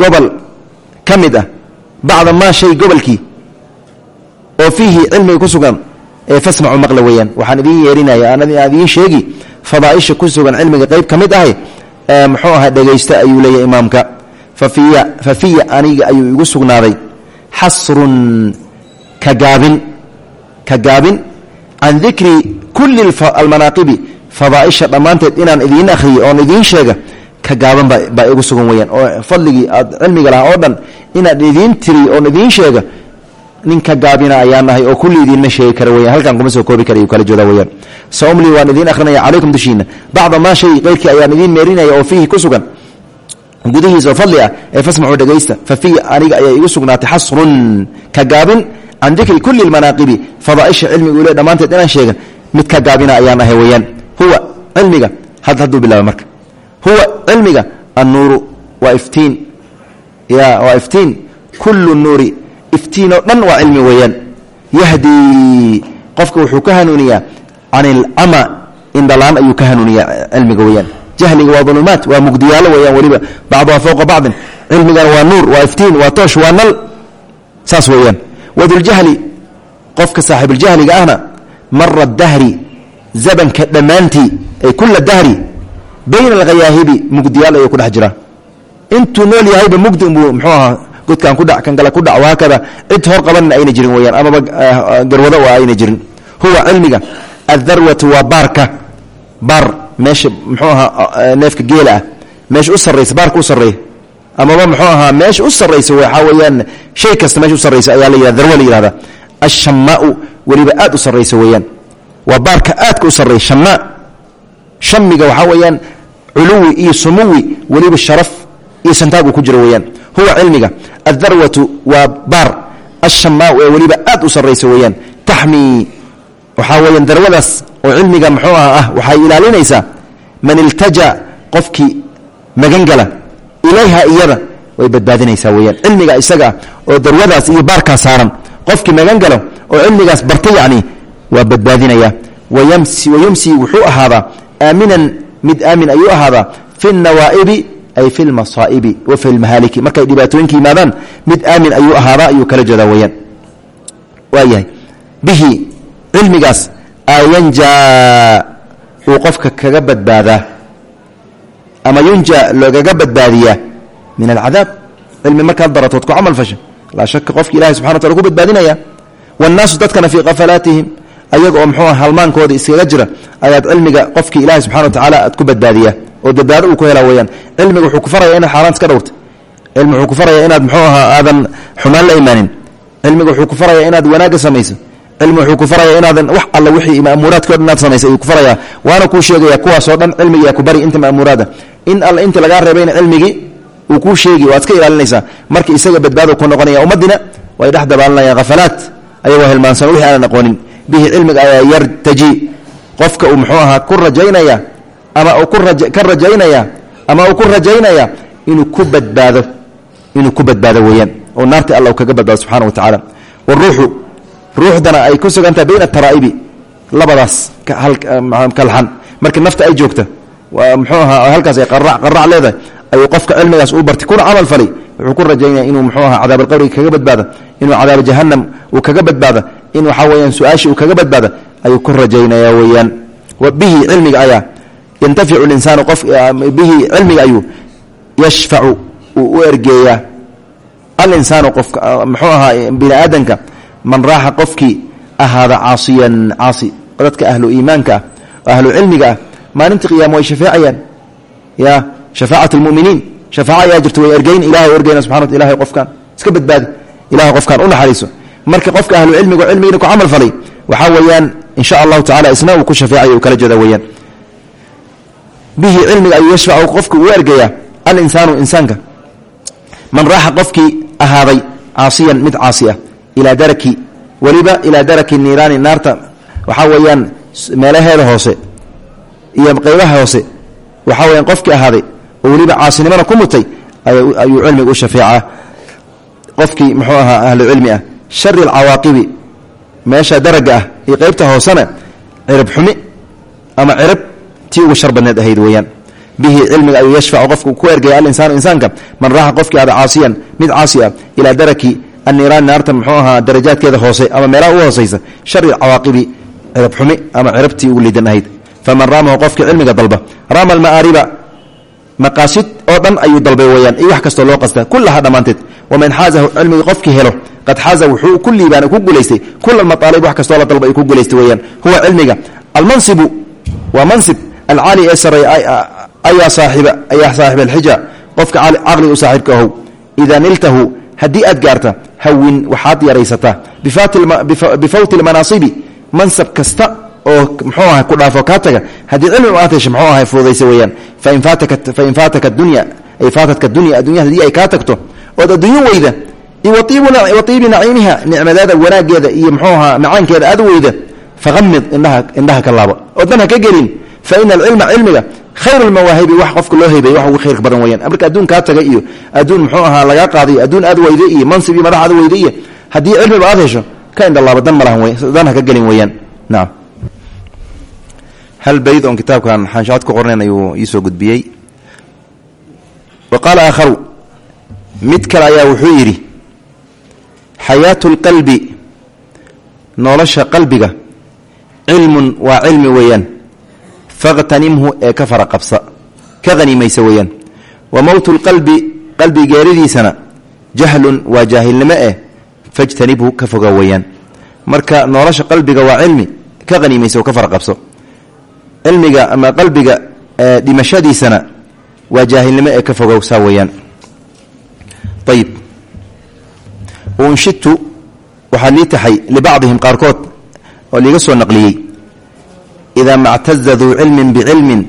gobol ka mid ah bacda maa shay gobolkii oo fiihi cilmiga ku sugan ee fasmacu maqla waxaan idiin yeerinaya aan idiin sheegi fadaaisha ku sugan cilmiga qayb ka mid ahay muxuu ahaa dhegaysta ayuu leeyahy imaamka. Fafiya fafiya aniga ayuu igu sugnaaday xasrun ka gaabin ka gaabin can dikri kulli almanaaqibi fadaaisha dhammaanteed inaan idiin akhriyo oon idiin sheega ka gaaban baa igu sugan weyaan oo fadligii aad cilmiga lahaa oo dhan inaan idiin tiriyo oon idiin sheega nin ka gaabina ayaan nahay oo kulli idiinma sheegi kara weyan halkan kuma soo koobi kara yuu kala jooda weyaan saumli waan idiin akhrinaya calaykum dushiina bacda maa shay qayrkii ayaan idiin meerinaya oo fiihi ku sugan gudihiisa oo fadli ah ee fasmacu dhegaysta fa fiya aniga ayaa igu sugnaatay xasrun ka gaabin can dikri kulli lmanaaqibi fadaaisha cilmiga ule dhammaanteed inaan sheega mid ka gaabina ayaan ahay weyaan huwa cilmiga had hadduu bilaaba marka. Huwa cilmiga annuuru waa iftiin. Ya waa iftiin. Kullu nuuri iftiin oo dhan waa cilmi weeyaan. Yahdii qofka wuxuu ka hanuuniyaa can ilcama indhalaan ayuu ka hanuuniyaa cilmiga weeyaan jahliga waa ulumaat waa mugdiyaalo weyaan weliba. Bacduha fowqa bacdin. Cilmigana waa nuur waa iftiin waa toosh waa nal. Saas weeyaan. Waduljahli qofka saaxiibuljahliga ahna mara dahri zabanka dhammaantii ay kula dahri bayna alkhayaahibi mugdiyaal ayuu ku dhex jiraa. Intuu nool yahayba mugdi unbuu muxuu ahaa godkaan ku dhac kan kale ku dhac waakada cid hor qabanna ayna jirin weyaan amaba garwado oo ayna jirin. Huwa cilmiga. Addarwatu waa baarka. Baar meesha muxuu ahaa neefka geela ah meesha u sarraysa baarka u sarreeya amaba muxuu ahaa meesha u sarraysa waxaa weeyaan shay kasta meesha u sarraysa ayaa la yihahda darwa la yihahda ashammaau weliba aad u sarraysa weeyaan waa baarka aadka u sarreeya shamaa shamiga waxaa weeyaan culuwi iyo sumuwi weliba sharaf iyo santaag uu ku jiro weeyaan huwa cilmiga addarwatu waa baar ashammaau ee weliba aad u sarraysa weeyaan taxmii waxaa weeyaan darwadaas oo cilmiga muxuu ah ah waxay man iltaja qofkii magangala ilayha iyada way badbaadinaysaa weyaan cilmiga isaga oo darwadaas iyo baarkaa saaran qofkii magangalo oo cilmigaas barta yacni waa badbaadinaya. Wayumsi wuxuu ahaadaa aaminan mid aamin ayuu ahaadaa fi nawaa'ibi ay fi lmasaa'ibi wa fi lmahaaliki markay dhibaatooyinka yimaadaan mid aamin ayuu ahaadaa ayuu kala jeedaa weyaan waayahay bihi cilmigaas ayanjaa uu qofka kaga badbaadaa ama yunja loogaga badbaadiyaa min alcadaab. Cilmi markaad baratood ku camal fasha laa shaka qofki ilahay subxana wataala ku badbaadinaya. Wannaasu dadkana fii kafalaatihim ayaga oo muxuu halmaankooda iskaga jira ayaad cilmiga qofkii ilahay subxana watacaala aad ku badbaadiyaa oo badbaado uu ku helaa weyaan cilmiga wuxuu ku faraya inaad xaaraan iska dhowrta. Cilmi wuxuu ku faraya inaad muxuu ahaa aadan xumaan la imaanin. Cilmiga wuxuu ku faraya inaad wanaagga samayso cilmi wuxuu ku faraya inaadan wax alla wixii ma'muuraadkii o inaad samaysay ayuu ku faraya waana kuu sheegaya kuwaasoo dhan cilmigiyaa ku bari inta ma'muuraada. In alla inta lagaa reebayna cilmigii uu kuu sheegi waad iska ilaalinaysaa. Marka isaga badbaado ku noqonaya ummadina way dhex dabaalanayaan khafalaad ayagoo hilmaansan wixii aanan aqoonin. Bihi cilmiga ayaa yartaji qofka uu muxuu ahaa ku rajaynaya ama uu ka rajaynaya ama uu ku rajaynaya inuu ku badbaado inuu ku badbaado weeyaan. Oo naarti alla kaga badbaado subxana wa tacaala. Waruuxu ruuxdana ay ku sugantahay bayna taraa'ibi labadaas kalxan. Marka nafta ay joogta muxuu ahaa halkaas ay qarac leedahay ayuu qofka cilmigaas uu bartay kuna camal falay wuxuu ku rajaynaya inuu muxuu ahaa cadaabalqabriga kaga badbaado inuu cadaaba jahanam uu kaga badbaado in waxaa weyaan su'aashii uu kaga badbaado ayuu ku rajaynaya weeyaan. Bihi cilmiga ayaa yantaficu linsaanu qof bihi cilmiga ayuu yashfacu uu u ergeeyaa. Alinsaanu qofka muxuu ahaa bini aadanka man raaxa qofkii ahaada caasiyan caasi dadka ahlu iimaanka ah ahlu cilmiga ah maalinta qiyaama way shafeecayaan. Ya shafaacat lmuminiin shafaaca ayaa jirto way ergeyn ilahay ergeyna subxana wata ilahay qofkaan iska badbaadi ilahay qofkaan u naxariiso. Marka qofka ahlu cilmiga cilmigiina ku camal falay waxaa weeyaan in sha allahu tacala isna uu ku shafeecayo uu kala jeeda weeyaan. Bihi cilmiga ayuu yashfacu qofka uu ilaa daraki weliba ilaa daraki niiraani naarta. Waxaa weeyaan meelaheeda hoose iyo qeybaha hoose waxaa weyaan qofkii ahaaday oo weliba caasinimana ku mutay ayuu cilmiga u shafeecaa. Qofkii muxuu ahaa ahlu cilmi ah shari alcawaaqibi meesha daraga ah iyo qeybta hoosena xumi ama cirib tii ugu shar ahayd weeyaan. Bihi cilmiga ayuu yashfacu qofka ku ergaya alinsaanu insaanka man raaxa qofkii ada caasiyan mid caasi ah ilaa daraki anniiraan naarta muxuu ahaa darajaadkeeda hoose ama meelaha u hooseysa shari cawaaqibi cirib xumi ama ciribtii ugu lidan ahayd faman raamahu qofkii cilmiga dalba raama alma'aariba maqaasid oo dhan ayuu dalbay weyaan iyo wax kastoo loo qasta kullaha dhammaanteed waman xaazahu cilmigii qofkii helo qad xaaza wuxuu ku liibaan ku guulaystay kula maaalib wax kastoo la dalba ay ku guulaystay weyaan huwa cilmiga almansibu waa mansib alcaali ee sareey ayaa saaiba ayaa saaxib alxija qofka hawin waxaad yaraysataa. Bifawti lmanaasibi mansab kasta oo mxuu aha ku dhaafo kaa taga haddii cilmi u aad hesha mxuu aha fududaysa weeyaan fain faataka dunya ay faatatka dunya addunya haddii ay kaa tagto ood adduunyo weyda waiibi naciimiha nicmadeeda wanaageeda iyo mxuu ahaa macaankeeda aad weyda faamid indhaha ka laabo. Oo dan ha gelin faina alcilma cilmiga khayr lmawaahibi wax qofka loo heybay wax ugu khayr badan weyaan marka adduun kaa taga iyo adduun mxuu ahaa lagaa qaaday adduun aad weyda iyo mansib iyo madax aad weyda iyo haddii cilmiba aad hesho ka indhalaaba dan malahan dan ha ka gelin weyaan naam hal bayd oon kitaabkan xanshaad ku qornayn ayuu iisoo gudbiyey wa qaala aakharu ayaa wuxuu nolosha qalbiga cilmun waa cilmi weeyaan faqtanimhu ee ka fara qabsa. Ka hanimaysa weeyaan. Wa mowtu lqalbi qalbi geeridiisana jahlun waa jaahilnimo eh fajtanibhu ka foga weeyaan. Marka nolosha qalbiga waa cilmi ka hanimaysa oo ka fara qabso. Cilmiga ama qalbiga dhimashadiisana waa jaahilnimo ee ka fogow saa weeyaan ayib unshitu waxaa lii taxay libacdihim qaarkood oo liiga soo naqliyey idaa mactaza duu cilmin bicilmin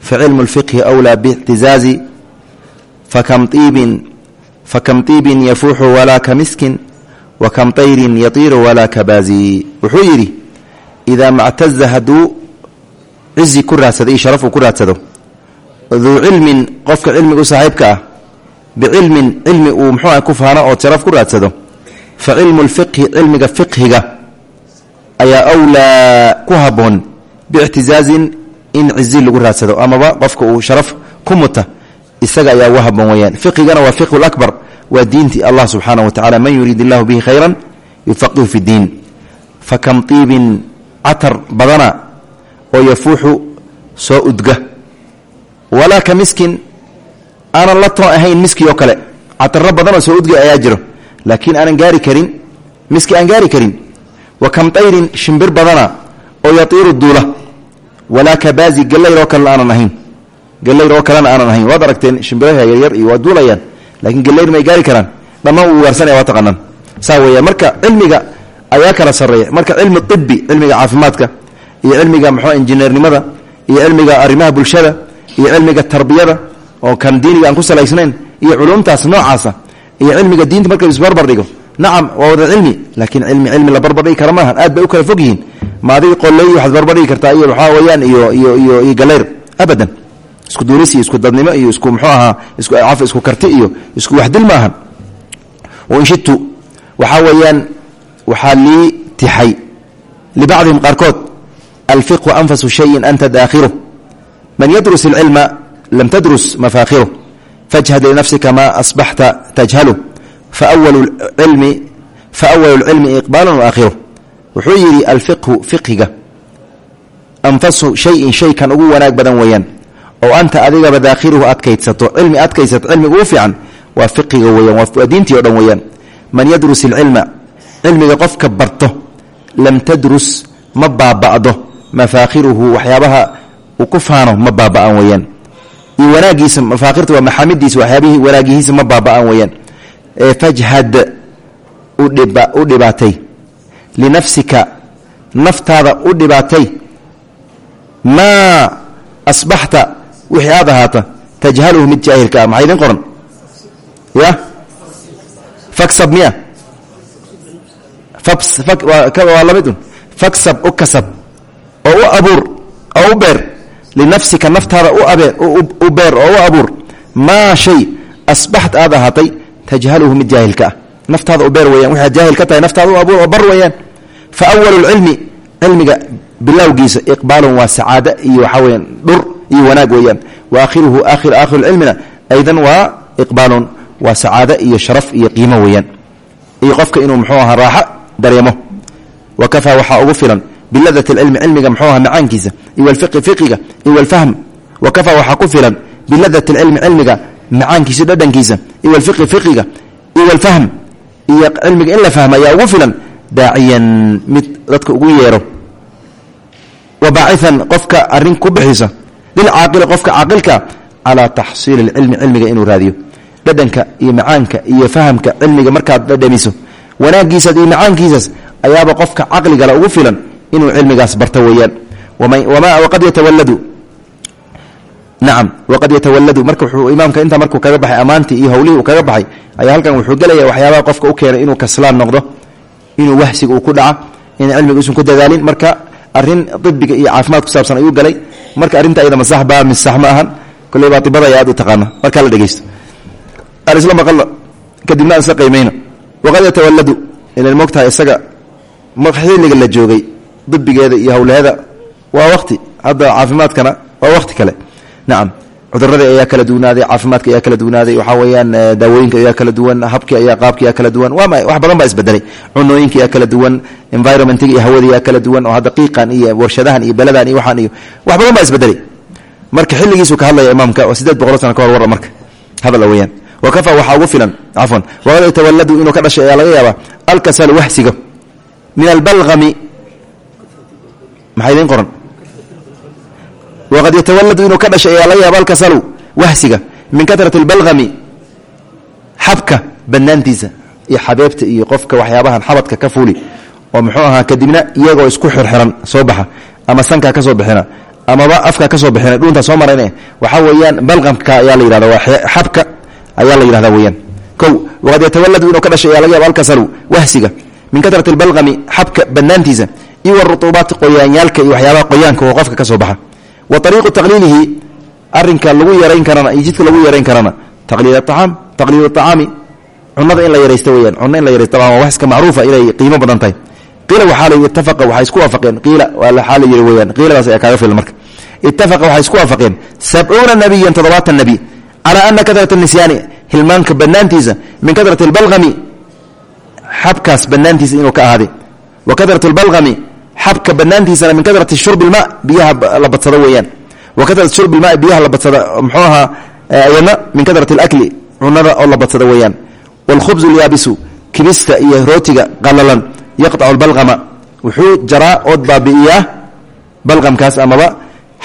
facilmu lfiqhi wlaa biictizaazi fakam iibin fakam iibin yafuuxu walaa ka miskin wa kam tayrin yatiiru walaa ka baazi wuxuu yidhi idaa mactaza hadduu cizi ku raadsado iyo sharaf uu ku raadsado duu cilmin qofka cilmiga u saaxiibka ah bicilmin cilmi uu muxuu ah ku faano oo sharaf ku raadsado fa cilmu lfiqhi cilmiga fiqhiga ayaa awlaa ku habboon biictizaazin in cizi lagu raadsado amaba qofka uu sharaf ku muta isaga ayaa uga habboon weyaan fiqhigana waa fiqhu lakbar waa diintii allah subxaana wa tacala man yuriid illahu bihi khayran yufaqihu fi diin. Fakam iibin catar badana oo yafuuxu soo udga. Walaa ka miskin aanan la too ahayn miski oo kale. Cataro badanoo soo udga ayaa jiro laakiin aanan gaari karin gaari karin. Wa kam tayrin oo yatiiru duula. Walaa ka baazi gallayroo kalena aanan ahayn. Gallayr oo kalena aanan ahayn. Waad aragteen shimbiraha yaryar iyo duulayaan laakiin gallayr may gaari karaan. Dhammaan uu ugaarsanaya waa taqaanaan. Saa marka cilmiga ayaa kala sarreeya. Marka cilmi ibi cilmiga caafimaadka iyo cilmiga muxuu injineernimada iyo cilmiga arrimaha bulshada iyo cilmiga tarbiyada oo kan diiniga aan ku salaysnayn iyo culumtaas noocaasa iyo cilmiga diinta marka isbarbar dhigo. Nacam waa wada cilmi laakiin cilmi cilmi la barbardhigi kara aad bay u kala fog ma adiga qolley waxaad barbardhigi kartaa iyo waxaa weeyaan iyo iyo iyo iyo gallayr abadan. Isku duulis iyo isku dadnimo iyo isku muxuu ahaa isku caf isku karti iyo isku waxdil maahan. Wainshidtu waxaa weeyaan waxaa lii tixay. Libacdihim qaarkood alfiqhu anfasu shayin anta daakhiru man yadrus اlcilma lam tadrus mafaakiru fajhad linafsika ma asbaxta tajhalu. Fawalu اlcilmi iqbaalu waakhiru wuxuu yidhi alfiqhu fiqhiga anfasu shayin shaykan ugu wanaag badan weeyaan. Oo anta adigaba daakhiruhu adkaydsato cilmi adkaysato cilmiga ugu fiican waa fiqiga weyan waa diintii o dhan man yadrus ilcilma cilmiga qofka barto lam tadrus ma baaba'do. Mafaakhiruhu waxyaabaha uu ku faano ma baaba'an weeyaan. Iyo wanaagiisa mafaakhirta waa maxaamidiisa waxyaabihii wanaagihiisa ma baaba'an weeyaan. Ee fajhad u dhibaatay linafsika naftaada u dhibaatay. maa asbaxta wixii aad ahaata tajhaluhu mid jaahilka ah maxaa idin qoran ya faksab miya waa lamidun faksab u kasab oo u abuur oo u beer linafsika naftaada u beer oo u abuur maa shay asbaxta aad ahaatay tajhaluhu mid jaahilka ah naftaada u beer weyaan waxaad jaahil ka tahay naftaada u abuur oo bar weeyaan. Fa awalu lcilmi cilmiga bilowgiisa iqbaalun waa sacaado iyo waxaa weyaan dhur iyo wanaag weeyaan. Wa aakhiruhu akhir aakhiru cilmina aydan waa iqbaalun waa sacaado iyo sharaf iyo qiimo weeyaan. Iyo qofka inuu muxuu ahaa raaxo dareemo. Wa kafaa waxaa ugu filan biladati alcilmi cilmiga muxuu aha macaankiisa iyo alfiqi fiqiga iyo alfahm wa kafaa waxaa ku filan biladati alcilmi cilmiga macaankiisa dhadhankiisa iyo alfiqi fiqiga iyo alfahm iyo cilmiga in la fahma ayaa ugu filan daaciyan mid dadka ugu yeero. Wa baacian qofka arrin ku bixisa. Lilcaaqili qofka caaqilka calaa taxsiili lcilmi cilmiga inuu raadiyo. Dhadhanka iyo macaanka iyo fahamka cilmiga markaad dhadhamiso. Wanaagiisaas iyo macaankiisaas ayaaba qofka caqligala ugu filan inuu cilmigaas barto weeyaan. Waqad yatawaladu nacam waqad yatawaladu marka wuxuu imaamka intaa markuu kaga baxay ammaantii iyo howlihii uu kaga baxay ayaa halkan wuxuu gelaya waxyaabaha qofka u keenay inuu kaslaan noqdo inuu wahsiga uu ku dhaca in cilmiga uusan ku dadaalin. Marka arrin ibiga iyo caafimaad ku saabsan ayuu galay. Marka arrinta ayada masaxba mis sax ma ahan. Kolley baa ibada ay aad u taqaana markaa la dhegeysto alisla maqalna kadibna aan isla qiimayno waqad yatawaladu ilan mogtahay isaga xilliga la joogay dibigeeda iyo howlaheeda waa waqti nacam cudurrada ayaa kala duwanaaday caafimaadka ayaa kala duwanaaday waxaa weeyaan daawooyinka ayaa kala duwan habki ayaa qaabki ayaa kala duwan. Wax badan baa isbedelay. Cunooyinka ayaa kala duwan environmentiga iyo hawada ayaa kala duwan oo hadda qiiqan iyo warshadahan iyo beladan iyo waxaan iyo wax badan baa isbedelay. Marka xilligiisuu ka hadlaya imaamka oo sideed boqol sana ka hor warra marka hadal weyaan wakafa waxaa ugu filan cafwan waqad yatawaladu inuu ka dhashay ayaa laga yaabaa alkasalu waxsiga min albalami maxaa idiin qoran waqad yatawaladu inuu ka dhashay ayaa laga yaaba alkasalu wahsiga min katrati اlbalgami xabka banaantiisa iyo xabeebta iyo qofka waxyaabahan xabadka ka fuuli oo muxuu ahaa kadibna iyagoo isku xirxiran soo baxa ama sankaa ka soo bixina amaba afkaa ka soo bixina dhuuntaa soo marayne waxaa weeyaan balqamka ayaa la yihahda waa xabka ayaa la yihahda weyaan kow waqad yatawaladu inuu ka dhashay ayaa laga yaaba alkasalu wahsiga wa ariiqu taqliilihi arinka lagu yarayn karana iyo lagu yarayn karana taqliil acaam taqliil acaami cunada in la yaraysto weyaan cunno in la yaraysto waa wax iska macruufa inay qiimo badan tahay. Qiila waxaa la ittafaqa waxay isku waafaqeen. Qiila waxaa la yidhi weyaan qiiladaas ayaa kaaga filan marka. Ittafaqa waxay isku waafaqeen. Sabcuuna nabiyan toddobaatan nebi calaa ana kadrata nisyaani hilmaanka banaantiisa min kadrati albalqami xabkaas banaantiisa inuu ka ahaaday wa kadrat lbalqami xabka banaantiisana min kadrati shurbi ilma biyaha la badsado weeyaan. Wa katrat shurb ilmaai biyaha la badsada ahaa ayadna min katrat alakli cunada oo la badsada weeyaan. Waalkhubzu lyaabisu kibista iyo rootiga qalalan yaqطacu balqama wuxuu jaraa ood baabi'iyaa balqamkaas amaba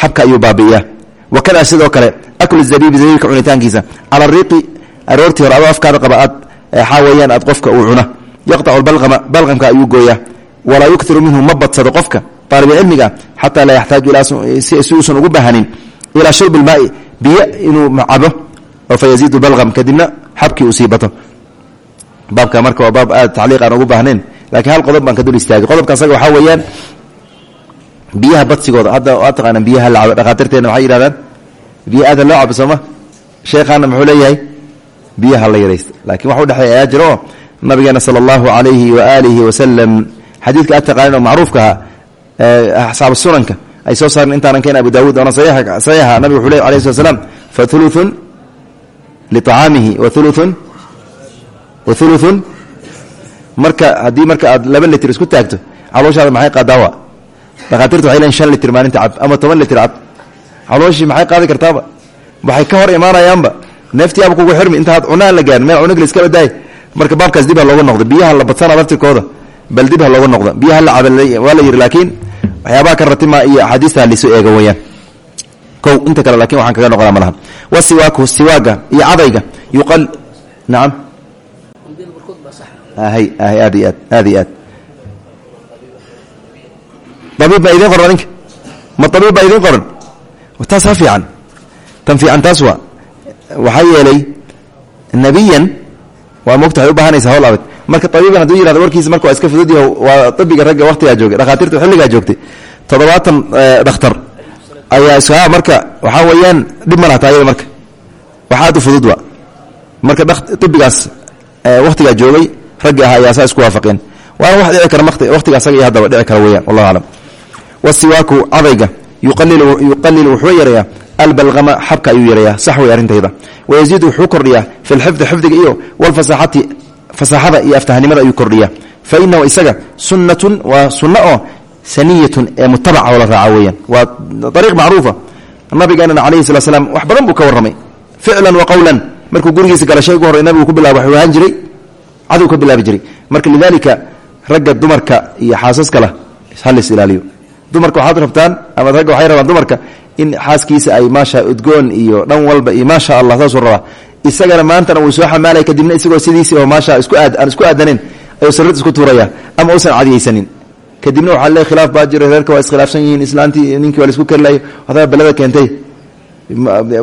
xabka ayuu baabi'iyaa. Wakada sidoo kale aklu zabiibi zabiibka cunitaankiisa cala riiqi aroortii hore adoo afkaada qaba aad waxaa weeyaan aad qofka uu cuna. Yaqطacu balqama balqamka ayuu gooyaa walaa yukiru minhu ma badsado qofka aalibcilmiga xataa laa yaxtaaju si uusan ugu bahanin ilaa shurbi ilmaai biyo inuu cabo oo fa yaziidu balqam kadibna xabkii uu sii bato. Baabka marka waa baab aad tacliiq aan ugu baahnayn lakiin hal qodob baan ka dul istaagay. Qodobka asaga waxaa weeyaan biyaha badsigooda hadda waa taqaanaan biyaha la cabo dhakhaatiirteena waxay yidhahdaan biyo aadan loo cabo sooma sheekhaana muxuu leeyahay biyaha la yaraysta laakiin waxa udhexeeya ayaa jiro oo nabigeena sala allahu alayhi waaalihi wasalam xadiidka aad taqaanin oo macruufka ahaa asxaabu sunanka ay soo saareen intaanan keen abu daawuud oona saxiixa nabiga wuxuu ley alayh slat slam fa uluun liطacaamihi wa uluun wa uluun marka haddii marka aad laba litir isku taagto calooshaada maxay qaadaawa dhakhaatiirta waxay shan litir maalinta cab ama toban litir cab calooshii maxay qaadi kartaaba? Waxay ka hor imaanayaanba. Neeftiyaaba kugu xirmi intaad cunaan la gaarin meel cunag la iska badaay marka baabkaas dib ha noqdo biyaha la badsana laftirkooda bal dib noqdo. Biyaha la caba waa la laakiin waxyaabaha ka ratima iyo axaadiista halisu eega weyaan kow inta kale laakiin waxaan kaga noqdaa malaha wa siwaaku siwaaga iyo cadayga yuqal nacam hay hay aad iyo aad idiin qoran ma abiib baa idiin qoran? Taas marka abiiban haduu yihahdo warkiisa marka waa iska fududyaho waa abiga ragga waktigaa joogay dhakhaatiirta xilligaa joogtay. Toddobaatan dhakhtar ayaa is marka waxaa weeyaan dhib ma lahta ayada marka. Wax aad u fudud wa marka ibigaas waktigaa joogay raggi ah ayaa saa isku waafaqeen. Waana wax dhici kara waqtiga asaga iyo haddaba dhici kara weyaan wallahu aclam. Wasiwaaku cadayga yuqalilu wuxuu yareeyaa albalqama xabka ayuu yareeyaa sax wey arrintayda wayaziidu wuxuu kordhiyaa fi lxifdi xifdiga iyo walfasaxati fasaxada iyo aftahnimada ayuu kordhiyaa. Fa inahu isaga sunnatun waa sunno oo saniyatun ee mutabaca oo la raaca weeyaan. Waa ariiq macruufa. Nabigeenana calayhi sala slam wax badan buu ka warramay. Ficlan wa qowlan markuu gurigiisa gala shay ugu horey nabigu ku bilaaba waxuu jiray cadow ka bilaabi jiray. Marka lidaalika ragga dumarka iyo xaasaska lah halis ilaaliyo. Dumarka waxaad rabtaan ama ragga waxay rabaan dumarka in xaaskiisa ay maasha udgoon iyo dhan walba iyo maasha allah saasuu rabaa isagana maantana wuu soo xamaalaya kadibna isagoo sidiisii oo maasha isku aad aan isku aadaneyn ayuu sariid isku tuuraya ama uusan cadiyeysanin kadibna waxaa le khilaaf baa jira reerka waa iskhilaafsan yihiin islaantii ninkii waa la isku kerilayo hadaa belada keentay.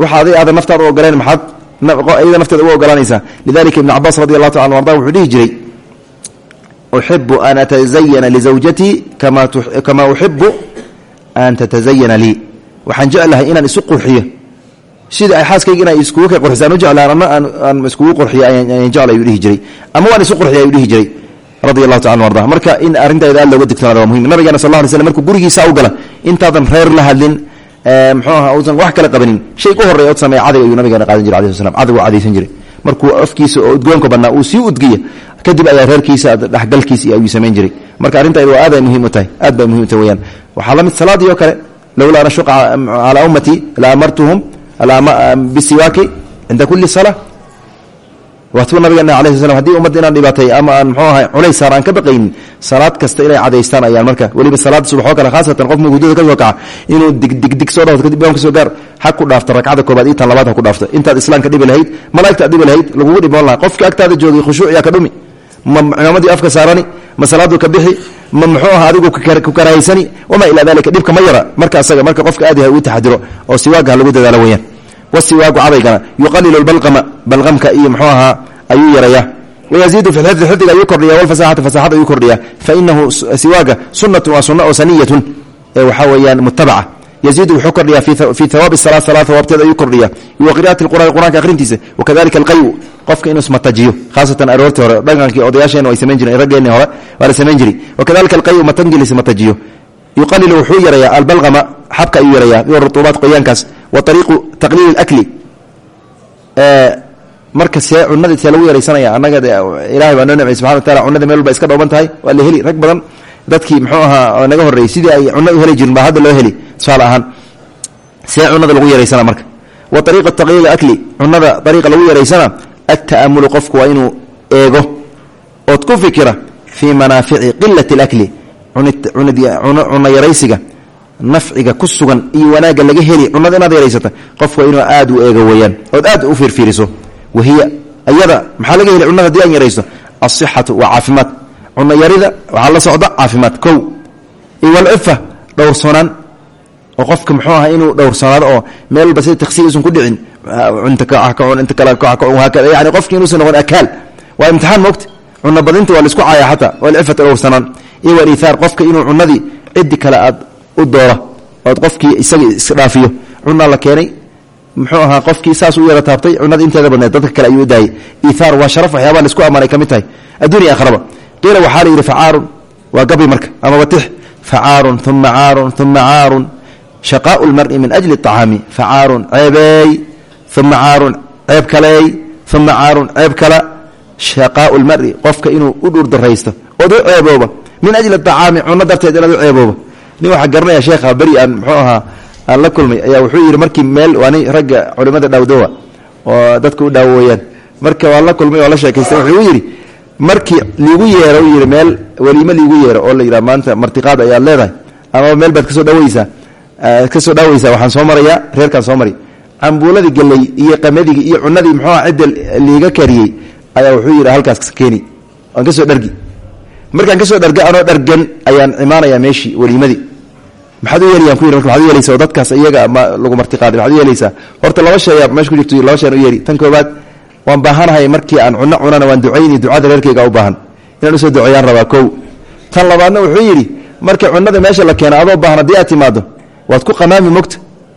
Waxa aday aadan naftaada u ogoleen maxaad iyada nafteeda uga ogolanaysaa lidalika ibn cabaas radi taala arda wuxuu dhihi jiray uxibu an atazayana lizawjatii kama uxibu an tatazayana lii waxaan jeclahay inaan isu qurxiyo sida ay xaaskayga inay iskugu ka qurxisaan u jeclaan ama aan iskugu qurxiyo ayaan jeclay ayuu dhihi jiray. Ama waan isu qurxiya ayuu dhihi jiray. Radi allahu taala arda marka in arrinteeda aad looga digtoonaada waa muhiim nabigeena sal la alay slam markuu gurigiisa u gala intaadan reer la hadlin mxuu aha usan wax kala qabanin shay ku horreya od sameeya cadayg ayuu nabigeena qaadan jiray alai slam cadaygu cadaysan jiray. Markuu afkiisa oo udgoonka badnaa uu sii udgiya kadib ayaa reerkiisa dhexgalkiisa ayuu samayn jiray. Marka arrinteeda waa aad ay muhiim u tahay. Aad bay muhiim u tahay weyaan waxaa la mid salaadii oo kale lowlaa an ashuqa calaa ummatii la amartuhum bisiwaaki cinda kuli salaa waatuu nabigeena ala sl haddii ummadda inaan dhibaatay ama aan mxuu ahay culays saar aan ka baqaynin salaad kasta inay cadaystaan ayaan marka weliba salaada subax oo kale khaasatan qof mugudada ka soo kaca inuu digdigdig soo dhafto kadib imaamka soo gaar ha ku dhaafto ragcada koobaad iyo tan labaad ha ku dhaafto. Intaad islaamka dhibi lahayd malaigta ad dhibi lahayd lagugu dhiboon lahaa qofkii agtaada joogay khushuuciyaa ka dhumi. Ma cimaamadii afka saarani ma salaadu ka bixi ma muxuu aha adigu ku karahaysani wamaa ilaa dalika dhibka ma yara. Marka asaga marka qofka aad yahay uu taxadiro oo siwaaga ha lagu dadaalo weyaan wasiwaagu cadaygana yuqalilu balqama balqamka iyo mxuu ahaa ayuu yareeyaa wayaziidu fi xifdi xifdiga ayuu kordhiya walfasaxati fasaxada ayuu kordhiya fainahu siwaaga sunatun waa sunna oo saniyatun ee waxaa weeyaan mutabaca yaziidu wuxuu kordhiya fii hawaabi sala sala hawaabteeda ayuu kordhiya wa qira'ati qur'an qur'anka akhrintiisa wakadalika alqayu qofka inuu ismatajiyo khaasatan aroortii hore dhaqankii odayaasheena way samayn jireen hore waa la samayn wakadalika alqayu matangil ismatajiyo yuqalilu wuxuu yareeyaa albalqama xabka ayuu yareeyaa iyo rutuubaat qoyaankaas wa ariiqu taqliili akli marka see cunada see lagu yaraysanaya annaga de ilahay baa noo nimcay subxana wa taala cunada meel walba iska dhooban tahay waa la heli rag badan dadkii muxuu ahaa naga horreeyey sidii ay cunno u heli jirin baa hadda loo heli tusaale ahaan see cunada lagu yaraysana marka wa ariiqa alakli cuna yaraysiga nafciga ku sugan iyo wanaagga laga heli cunada inaad yaraysata qofku waa inuu aad u eego weyaan ood aad u fiirfiiriso. Wahiya ayada maxaa laga heli cunada haddii aan yaraysto? Asixatu waa caafimaad. Cuna yarida waxaa la socda caafimaad. Kow iwalcifa dhowrsoonaan oo qofka muxuu aha inuu dhowrsoonaado oo meel walba sida taksiir usan ku dhicin inta kacun inta kale kacun haakada yani qofki inuusan noqon akaal. Waa imtixaan moogta cuna badinta waa la isku caaya xataa walcifata dhowrsanaan iyo waliithaar qofka inuu cunadii cidi kale aad u doora ood qofkii isaga isdhaafiyo cunaa la keenay muxuu ahaa qofkii saas u yara taabtay cunada inteeda badneed dadka kale ayuu daayay. Iihaar waa sharaf waxyaabaa la isku ammaanay ka mid tahay. Addunya akhraba qiila waxaa la yidhi facaarun. Waa gabi marka amaba tix. Facaarun uma caarun uma caarun. Shaqaau lmari min ajli acaami facaarun ceebeey uma caarun ceeb kaleey uma caarun ceeb kala shaqaau lmari qofka inuu u dhuurdaraysto ood u ceebooba min ajli acaami cuno darteed inaad u ceebooba nin garanaya sheekha beri aan muxuu ahaa aan la kulmay ayaa wuxuu yidhi markii meel waa ragga culimada dhaawdowa oo dadka u dhaawooyaan marka waan la kulmay oo la sheekaystay. Wuxuu yidhi markii liigu yeero u yidhi meel weliimo liigu yeero oo la yidhaha maanta martiqaad ayaad leedahay. Ama meel baad ka soo dhaweysaa ka soo dhaaweysaa waxaan soo marayaa reerkaan soo mari. Cambuuladii galley iyo qamadigi iyo cunadii muxuu aha cidda liiga kariyey ayaa wuxuu yidhi halkaas keeni. Waan ka soo dhargi. Markaan ka soo dharga anoo dhargan ayaan imaanayaa meeshii weliimadii. Maxaad u yeelayaan ku yidhi marka maxaad u yeelaysaa dadkaas iyaga ma lagu martiqaaday maxaad u yeelaysaa? Horta laba shay ayaa meesha ku jirto laba shay aan u yeeri tan koobaad waan baahanahay markii aan cunno cunana waan ducayni ducada reerkayga u baahan. Inaan u soo duceeyaan rabaa kow. Tan labaadna wuxuu yidhi marka cunada meesha la keena adoo baahan haddii aad timaado waad ku qamaami mogta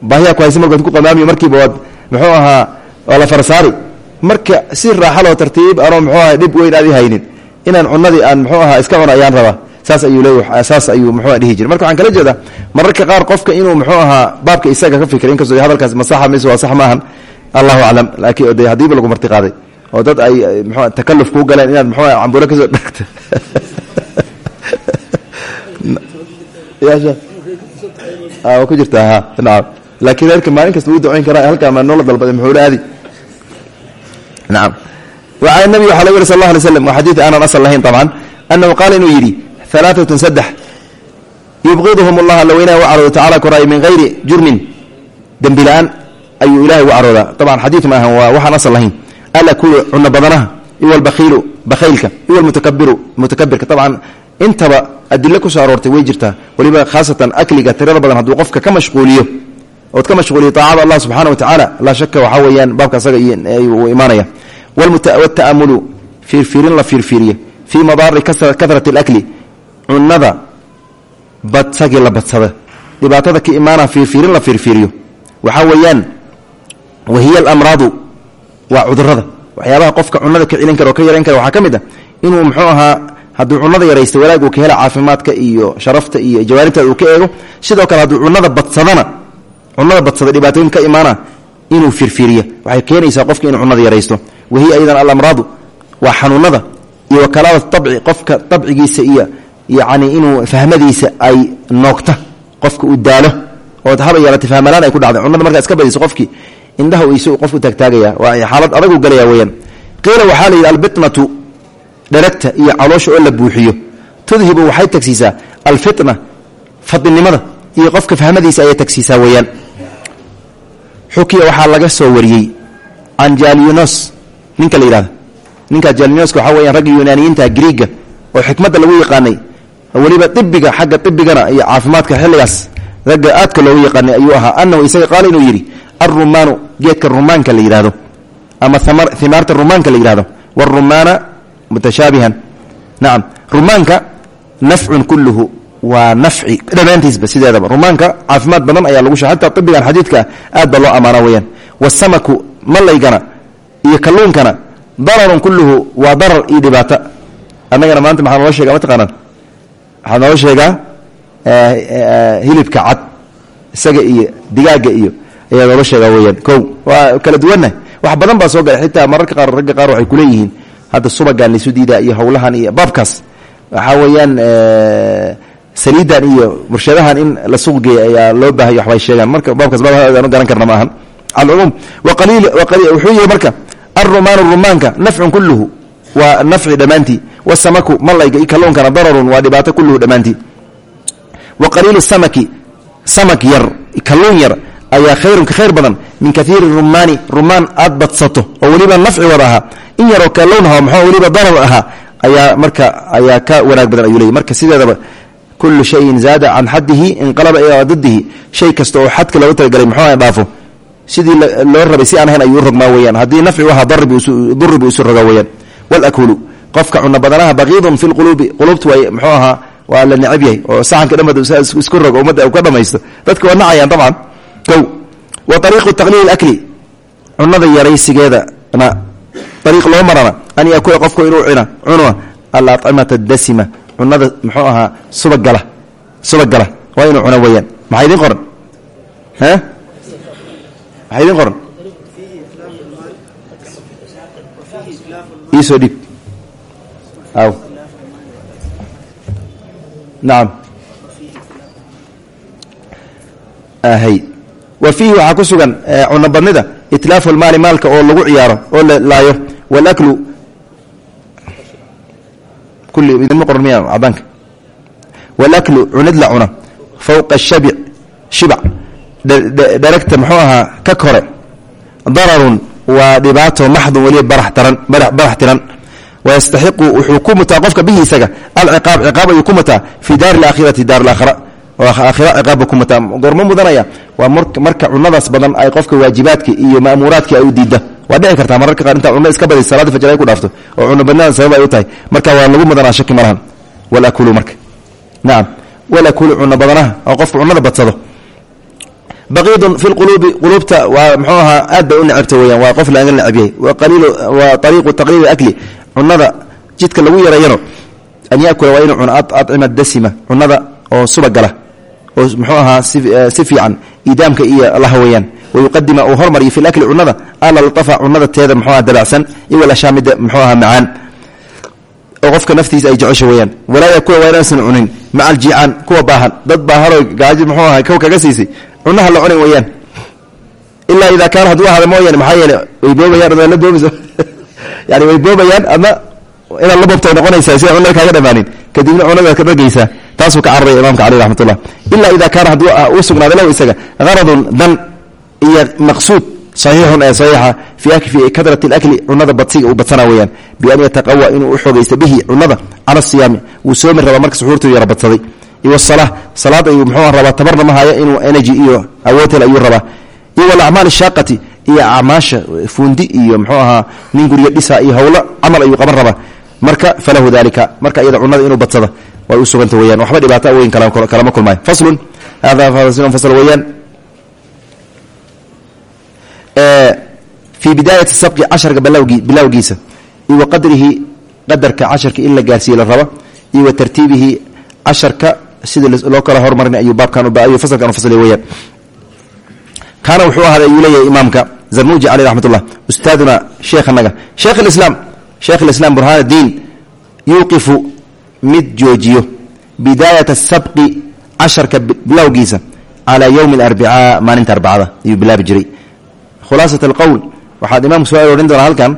baahiyaa ku haysa marka waad ku qamaami markiiba waad muxuu ahaa waa la farsaari marka si raaxaloo tartiib anoo muxuu ahaa dhib weyn aadi haynin. Inaan cunadii aan muxuu ahaa iska cuno ayaan saas ayuu le saas ayuu muxuu dhihi jira marka waxaan kala jeedaa mararka qaar qofka inuu muxuu ahaa baabka isaga ka fikray inkastoo hadalkaas masaxa mise waa sax maahan allahu aclam laakiin de haddiiba lagu marti qaaday oo dad ay mxu takaluf kuu galeen inaad muxuu aha cambulo ka soo dhagto wa ku jirtaa ha nacam laakiin reerka maalin kasta wuu ducayn karaa halkaa maa noola dalbaday muxuula aadi nacam wacan nabi waxaa laga yiri sal allah alay slam waa xadiid aanan asal lahayn طabcan annahu qaala inuu yidhi alaaatun saddex yubqiduhum allah alla weynaha u caroodo tacala koraay min hayri jurmin dembi la'aan ayuu ilahay uga caroodaa dabcan xadiid ma ahan waa waxaan asal lahayn. Alakulu cuna badanaha iwa albakiilu bakhaylka iwa almutakabiru mutakabirka dabcan intaba adilo ku soo aroortay way jirtaa. Weliba khaasatan akliga tirada badan hadduu qofka ka mashquuliyo ood ka mashquuliyo taacada allah subxana wa tacaala. Laa shaka waxaa weeyaan baabka asaga uu imaanaya. Wataamulu fiirfiirin la fiirfiiriye. Fii madaari kahrati alakli. Cunada badsagii la badsada. Dhibaatada ka imaana fiirfiirin la fiirfiiriyo. Waxaa weeyaan wahiya alamraadu waa cudurrada waxyaabaha qofka cunada ka celin kara oo ka yarayn kara waxaa ka mid ah inuu muxuu ahaa cunada yaraysta wanaag ka hela caafimaadka iyo sharafta iyo jawaarinteeda uu ka eego. Sidoo kale hadduu cunada badsadana cunada badsada dhibaatooyin ka imaana inuu firfiriya waxay keenaysaa qofka inuu cunada yaraysto. Wahiya aydan alamraadu waa xanuunada iyo wakalaada abci qofka abcigiisa iyo yani inuu fahmadiisa ay noogta. Qofka uu daalo. Oo haba yeelata fahmalaan ay ku dhacda cunada markaa iska badiso qofkii indhaha isu qofku taagtaagaya waa xaalad adagu galaya weyaan qiila waxaa la yidhi albitnatu dharagta iyo caloosha oo la buuxiyo. Tudhibu waxay tagsiisaa alfitna fadinimada iyo qofka fahmadiisa ayay tagsiisaa weyaan xukiya waxaa laga soo wariyey can jalinos ninka la yidhahdo ninkaa jalinoska waxaa weyaan ragga yunaaniyiinta griiga oo xikmadda lagu yaqaanay. Weliba ibiga xagga ibigana iyo caafimaadka xilligaas ragga aadka loogu yaqaanay ayuu ahaa. Anahu isaga qaala inuu yidhi alrumaanu geedka rumaanka la yidhahdo ama himaarta rumaanka la yidhahdo wاrumaana mutashaabihan. Nacam rumaanka nafcun kuluhu waa nafci dhammaantiisba sideedaba. Rumaanka caafimaad badan ayaa lagu sha xataa ibigan xadiidka aad baa loo ammaana weyaan wasamaku malaygana iyo kalluunkana dararun kuluhu waa darar iyo dhibaato. Annagana maanta maxaa noo sheega mataqaanaan waxaa noo sheegaa hilibka cad isaga iyo digaaga iyo ayaa noola sheegaa weyaan ko waa kala duwanna. Wax badan baa soo galay. Xitaa mararka qaar ragga qaar waxay kuleeyihiin hadda subagaan laysu diidaa iyo howlahan iyo baabkaas. Waxaa weeyaan saliidan iyo warshadahan in la suuq geeya ayaa loo baahaya waxbay sheegaan. Marka baabkaas baabanu garan karna maahan alcumuum wuxuu yihi marka alrumaanu rumaanka nafcun kulluhu waa nafci dhammaantii wasamaku malayga i dararun waa dhibaato kulluhu dhammaantii wa qaliilu samaki samak yar kalluun yar ayaa khayrun khayr badan min kaiiri rumaani rumaan aad badsato oo weliba nafci wada ahaa. In yaroo kalluunha maxaa weliba darar ahaa ayaa marka ayaa ka wanaag badan ayuu leey marka sideedaba kullu shayin zaada can xaddihi inqalaba ilaa dadihi shay kasta oo xadka loogu talagalay muxuu dhaafo sidii loo rabay si aan ahayn ayuu rogmaa weyaan haddii nafci u ahaa duri buu isu rogaa weyaan walakulu qofka cuna badanaha baqiidun fi lquluubi quluubtu way muxuu ahaa waa la necab yahay oo saxanka dhamad isku rogo ummadda ka dhamaysto dadka waa nacayaan dabcan kow wa ariiqu taqliil akli cunada yaraysigeedana ariiq loo marana an yakula qofku inuu cina cunua alacimata dasima cunada muxuu ahaa subagala. Subagala. Waa inuu cuno weyaan maxaa idin qoran? Maxaa idin qoran? Iisoo dhiib aw. Nacam hay wa fiihi waxaa ku sugan cuno badnida itlaafu lmaali maalka oo lagu ciyaaro oo la laayo walaklu idinma qoran miya cadaanka walaklu cunid la cuna. Fowqa shabic shibac dheragta muxuu ahaa ka kore. Dararun waa dhibaato maxdun weliba barax tiran. Wayastaxiqu wuxuu ku mutaa qofka bihi isaga alciqaab ciqaab ayuu ku mutaa. Fii daari alaakhirati daar alaakhira. Aakhira ciqaabba ku mutaa. Goormo mudanaya. Waa marka cunadaas badan ay qofka waajibaadka iyo ma'muuraadka ay u diidda waa dhici kartaa mararka qaar intaa cunno iska badaysa salaada fajr ay ku dhaafto oo cunno badnada sabab ay u tahay. Marka waa lagu mudanaa shaki ma lahan. Walakulu marka. Nacam walakulu cunno badanaha oo qofka cunnada badsado. Baqiidun fi lquluubi quluubta waa mxuu ahaa aad bay u necabta weyaan waa qof laga necab yahay wa ariiqu taqliili akli cunada jidka lagu yareeyano an yakula waa inuu cuno acima dasima cunada oo subagala oo muxuu ahaa si idaamka iyo laha weyaan wayuqadima uu hormariyo fi lakli cunada alalafa cunada teeda mxuaha dabacsan iwalashaamida mxuu aha macaan oo qofka naftiisa ay jecesha weyaan walaa yakula waa inaysan cunin maca aljicaan kuwa baahan dad baahano gaaji mxuu aha kow kaga siisay cunaha la cunin weyaan ilaa ida kaana hadduu ahada mooyaane maxaa yeele way boobayaan la boobayso yani way boobayaan ama inaad la boobta noqonaysaa si cunada kaaga dhamaanin kadibna cunadaad ka dhagaysaa taasuu ka cararaya imaamka caleyh raxmatullah ilaa ida kaana hadduu u sugnaaday lahu isaga qaradun dan iyo maqsuud saxiixun ee saxiixa fii kadrati alakli cunada badsiga uu badsana weyaan bian yataqawa inuu u xogaysto bihi cunada cala siyaami wuu soomi rabaa marka suxuurtuu yara badsaday iyo sala salaad ayuu muxuu rabaa tabarna ma haya inuu energy iyo awoodhel ayuu rabaa. Iyo walacmaal shaaqati iyo acmaasha fuundi iyo mxuu ahaa nin guriga dhisa iyo howlo camal ayuu qaban rabaa. Marka falahu dalika marka iyada cunada inuu badsada way u suganta weyaan waxba dhibaata weyn kalama kulmaayo. Faslun hada fasl weyaan fii bidaayati sabqi casharka bilowgiisa iyo wa qadrihi qadarka casharka in la gaarsiiye la raba iyo wa tartiibihi casharka sida loo kala hormarin ayuu baabkan ayuu fasalkan fasliya weyaan kaana wuxuu ahaaday ayuu leeyahay imaamka zarnuji caleyh raxmat ullah ustaaduna sheekhanaga sheekh alislaam sheekh alislaam burhaan addiin yuuqifu mid joojiyo bidaayat asabqi casharka bilowgiisa calaa yowmi alarbicaa maalinta arbacada ayuu bilaabi jiray khulaasat alqowl waxaad imaamku soo aroorin doonaa halkan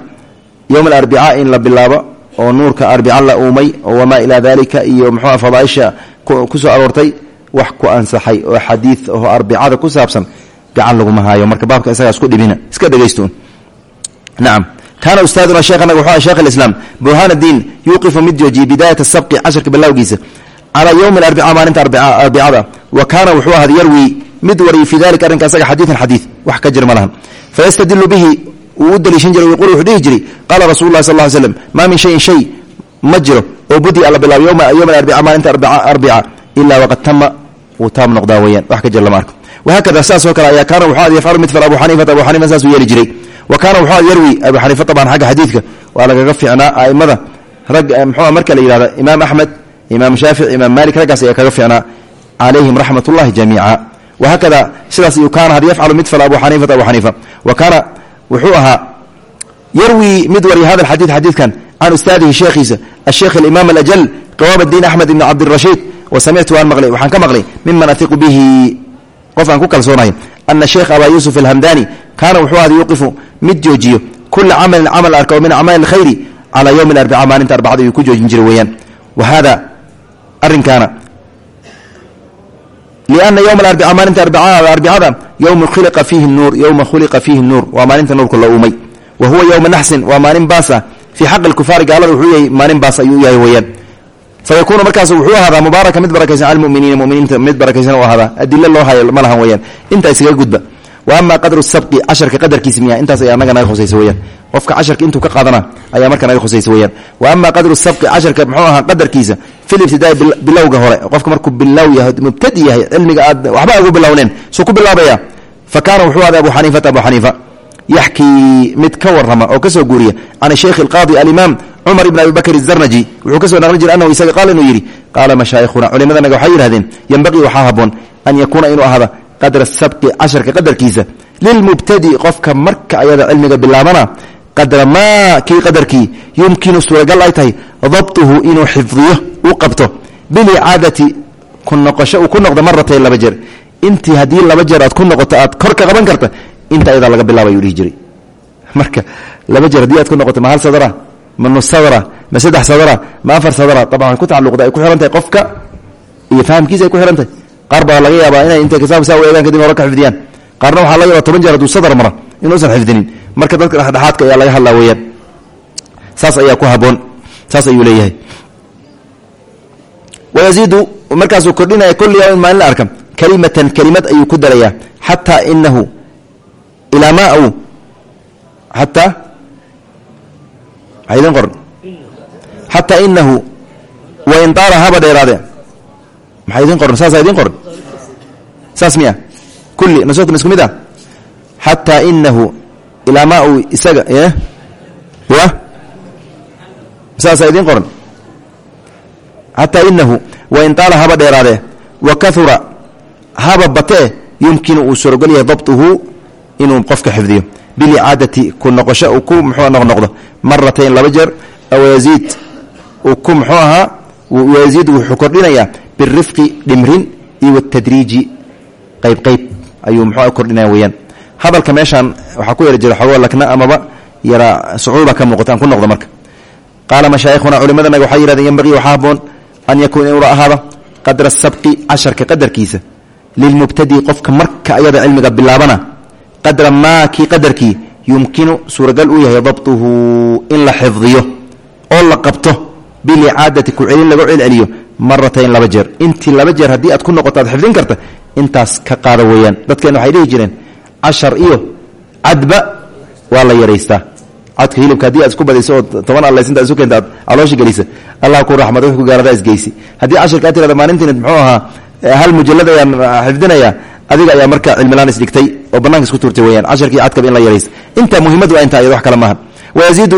yowm alarbicaa in la bilaabo oo nuurka arbica la uumay oo wamaa ilaa dalika iyo muxuua fadaaisha ku soo aroortay wax ku ansaxay oo xadiid oo arbicada ku saabsan gacan laguma haayo. Marka baabka isagaa isku dhibina iska dhegaystoon nacam kaana ustaaduna sheekhanaga wuxuu sheekh alislaam burhaan addiin yuuqifu mid joojiyey bidaayat asabqi casharka bilowgiisa calaa yowmi alarbicaa maalinta arbicada wa kaana wuxuu ahada yarwi mid wariyay fii dalika arrinka wax ka jir ma lahan. Fayastadilu bihi wuu u daliishan jiray yqul wuxuu dhihi jiray qaala rasul lah sal ly slm maa min shayin shay ma jiro oo budia la bilaabo yowma arbica maalinta arbica ilaa waqad tama wuu taam noqdaa weyaan wax ka jir lama arko. Wahakada saasoo kale ayaa kaana wuxuu ad yafcalu mid fal abu xaniifata abu xaniifa saasuu yeeli jiray. Wa kaana wuxuu ad yarwi abu xaniifa taban xagga xadiidka waa lagaga fiicnaa a'immada rag mxua marka la yihahda imaam axmed imaam shaafic imaam malik raggaas ayaa kaga fiicnaa calayhim raxmat ullahi jamiica wahakada sidaas kaana had yafcalu mid fal abu xaniifata abu xaniifa wa kaana wuxuu ahaa yarwi mid wariy hada xadii xadiidkan can ustaadihi sheekhiisa asheekh alimaam alajal qawaam addiin axmed ibn cabdirashiid wa samictu waan maqlay waxaan ka maqlay miman atiqu bihi. Qof aan ku kalsoonahay ana sheekh abaa yuusuf alhamdani kaana wuxuu ahda yuqifu mid joojiyo kula camalin camal arka oo min acmaali alkhayri calaa yowmi arbica maalinta arbacada ayuu ku joojin jiray weeyaan. Wa hada arrinkaana yowma alarbica maalinta arbicada yowma khuliqa fiihi nuur yowma khuliqa fiihi nuur waa maalinta nuurka la uumay wa huwa yowma naxsin waa maalin baasa fii xaqi lkufaari gaalada wuxuu yahay maalin baas ayuu yahay weeyaan fayakuunu markaas wuxuu ahaadaa mubaaraka mid barakaysan cala muminiina muminiinta mid barakaysan u ahaadaa adilo loo hayo ma lahan weyaan intaa isaga gudba ama qadru sabi casharka qadarkiis miya intaas ay anaga naga hoseysa weyaan qofka casharka intuu ka qaadana ayaa marka naga hoseysa weyaan wa ama qadru sabqi casharka muxuu ahaa qadarkiisa filibtidaai bilowga hore. Qofka markuu bilow yahay mubtadi yahay cilmiga aad waxba ugu bilowneen suu ku bilaabaya fa kaana wuxuu aday abu xaniifata abu xaniifa yaxkii mid ka warrama oo ka soo guuriya can sheikh alqaadi alimaam cumar ibn abi bakr azarnaji wuxuu ka soo naqli jira anahu isaga qaal inuu yidhi qaala mashaayikhuna culimadanaga waxay yidhahdeen yenbaqii waxaa haboon an yakuuna inuu ahada qadra sabqi casharka qadarkiisa. Lilmubtadi qofka marka ayada cilmiga bilaabana qadra maa kii qadarkii yumkinu suuragal ay tahay dabtuhu inuu xifdiyo u qabto. Bilicaadati ku noqosho uu ku noqdo maratayn laba jeer. Intii haddii laba jeer aad ku noqoto aad kor ka qaban karta inta ayadaa laga bilaaba ayuu dhihi jiray. Marka laba jeer haddii aad ku noqoto ma hal ma nus sadra ma saddex sadra ma afar sadra way ku tacalluqda ay ku xihan tahay qofka iyo fahamkiisa ay ku xihan tahay qaar baa laga yaabaa inay intay kitaab saa u eegaan kadib hore ka xifdiyaan. Qaarna waxaa laga yaabaa toban jeer hadduu sadar mara inuusan xifdinin. Marka dadka dhexdhexaadka ayaa laga hadlaa weeyaan. Saas ayaa ku haboon saas ayuu leeyahay. Wayaziidu markaasuu kordhinaya kulli yawmin maalin la arka kalimatan kelimad ayuu ku darayaa xataa inahu ilaa ma u xataa idin qoran. Xataa inahu wain taala haba dheeraade maxaa idin qoran saasaa idin qoran saas miya? Kulli nasoodkan isku mid ah? Xataa inahu ilaa ma isaga ya saasaa idin qoran xataa inahu wain taala haba dheeraade wa kahura haba batee yumkinu uu surogol yahay dabtuhu inuu qofka xifdiyo. Bilicaadati ku noqosho ku muxuu noqnoqdo maratayn laba jeer aw yaziid uu ku muxuu ahaa yaziid wuxuu birifqi dhimrin iyo watadriiji qayb qayb ayuu muxuu kordhinaya weyaan hadalka meeshaan waxaa ku yara jira xogoo lakna amaba yara sucuuba ka muuqata aan ku noqdo marka. Qaala mashaayikhuna culimadanaga waxay yihahdeen yambaqii waxaa haboon an yakuuna inuu ahaado qadra sabqi casharka qadarkiisa. Lilmubtadi qofka marka ayada cilmiga bilaabana qadra maa kii qadarkii yumkinu suuragal uu yahay dabtuhu in la xifdiyo oo la qabto bilicaadati ku celin lagu celceliyo maratayn laba jeer. Intii laba jeer haddii aad ku noqoto aad xifdin karta intaas ka qaada weeyaan. Dadkeenna waxay dhihi jireen cashar iyo cadba waa la yaraystaa cadka hilibka haddii aad isku badayso oo toban allaysinta isu keenta aad caloosha allah ku raxmad ku gaaradaa isgeysi haddii cashirka aad tirada maalintiinad muxuu ahaa hal mujalad ayaan xifdinaya adiga ayaa marka cilmilaan isdhigtay oo banaanka isku tuurtay weyaan casharkii cadkaba in la yaraysa inta muhiimadu waa intaa iyad wax kale maaha wayaziidu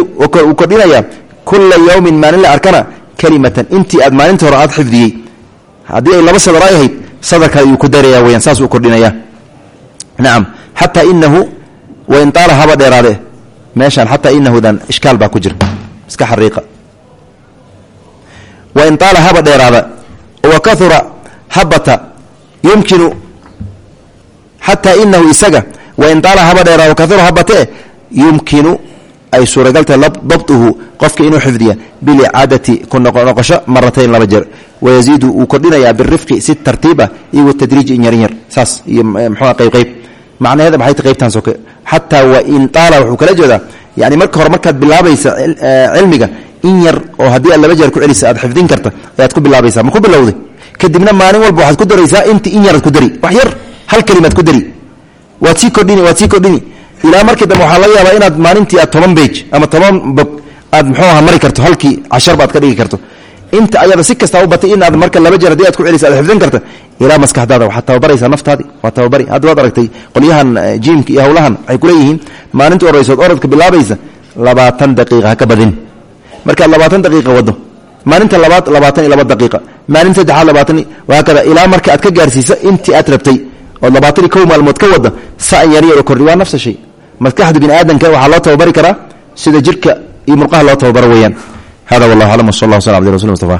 kordhinaya kula yawmin maalin la arkana kalimatan intii aad maalinta hore aad xifdiyey haddii ay laba sadar ay ahayd sadar kale ayuu ku daraya weyaan saas uu kordhinaya nacam xataa inahu wain taala haba dheeraade meeshaan xataa inahudan ishkaal baa ku jira iska xariiqa wain taala haba dheeraada wa kahura habata yumkinu xataa inahu isaga wain taala haba dheeraado kahura habatee yumkinu ay suuragaltahay dabtuhu qofka inuu xifdiya bilicaadati ku noqosho maratayn laba jeer. Wayaziidu wuu kordhinayaa birifqi si tartiib ah iyo watadriiji in yarin yar saas iyo mxua qayb qayb. Macnaheeda maxay ta qaybtaan soke? Xataa wain taala wuxuu kala jeedaa yani marka hore markaad bilaabaysa cilmiga in yar oo haddii aad laba jeer ku celisa aad xifdin karta ayaad ku bilaabaysaa ma ku bilowday? Kadibna maalin walba waxaad ku daraysaa inti in yaraad ku dari wax yar hal kelimaad ku dari. Waad sii kordhini waad sii kordhini ilaa markii dambe waxaa laga yaabaa inaad maalintii aad toban ama toban bog aad muxuu aha mari karto halkii casharba aad ka dhigi karto. Inta ayada si kastaa u batay inaad marka laba jeer aad ku celisa aad xifdin karta ilaa maskaxdaada waxaad tababaraysaa naftaadii waa tababari hadda waad aragtay qolyahan jiimka iyo hawlahan waxay kuleeyihiin maalinta oraysood orodka bilaabaysa labaatan daqiiqa ka badin. Markaad labaatan daqiiqa wado maalinta labaad labaatan iyo laba daqiiqa maalin saddexaad labaatan wahaakada ilaa marka aad ka gaarsiisa intii aad rabtay ood labaatan iyo kow ka wada saan yar yar oo kordhi waa nafsa maskaxda bini aadamka waxaa loo tababari karaa sida jirka iyo murqaha loo tababaro weeyaan. Hada wallahu aclam wsal allah waslam abdi rasul mustafa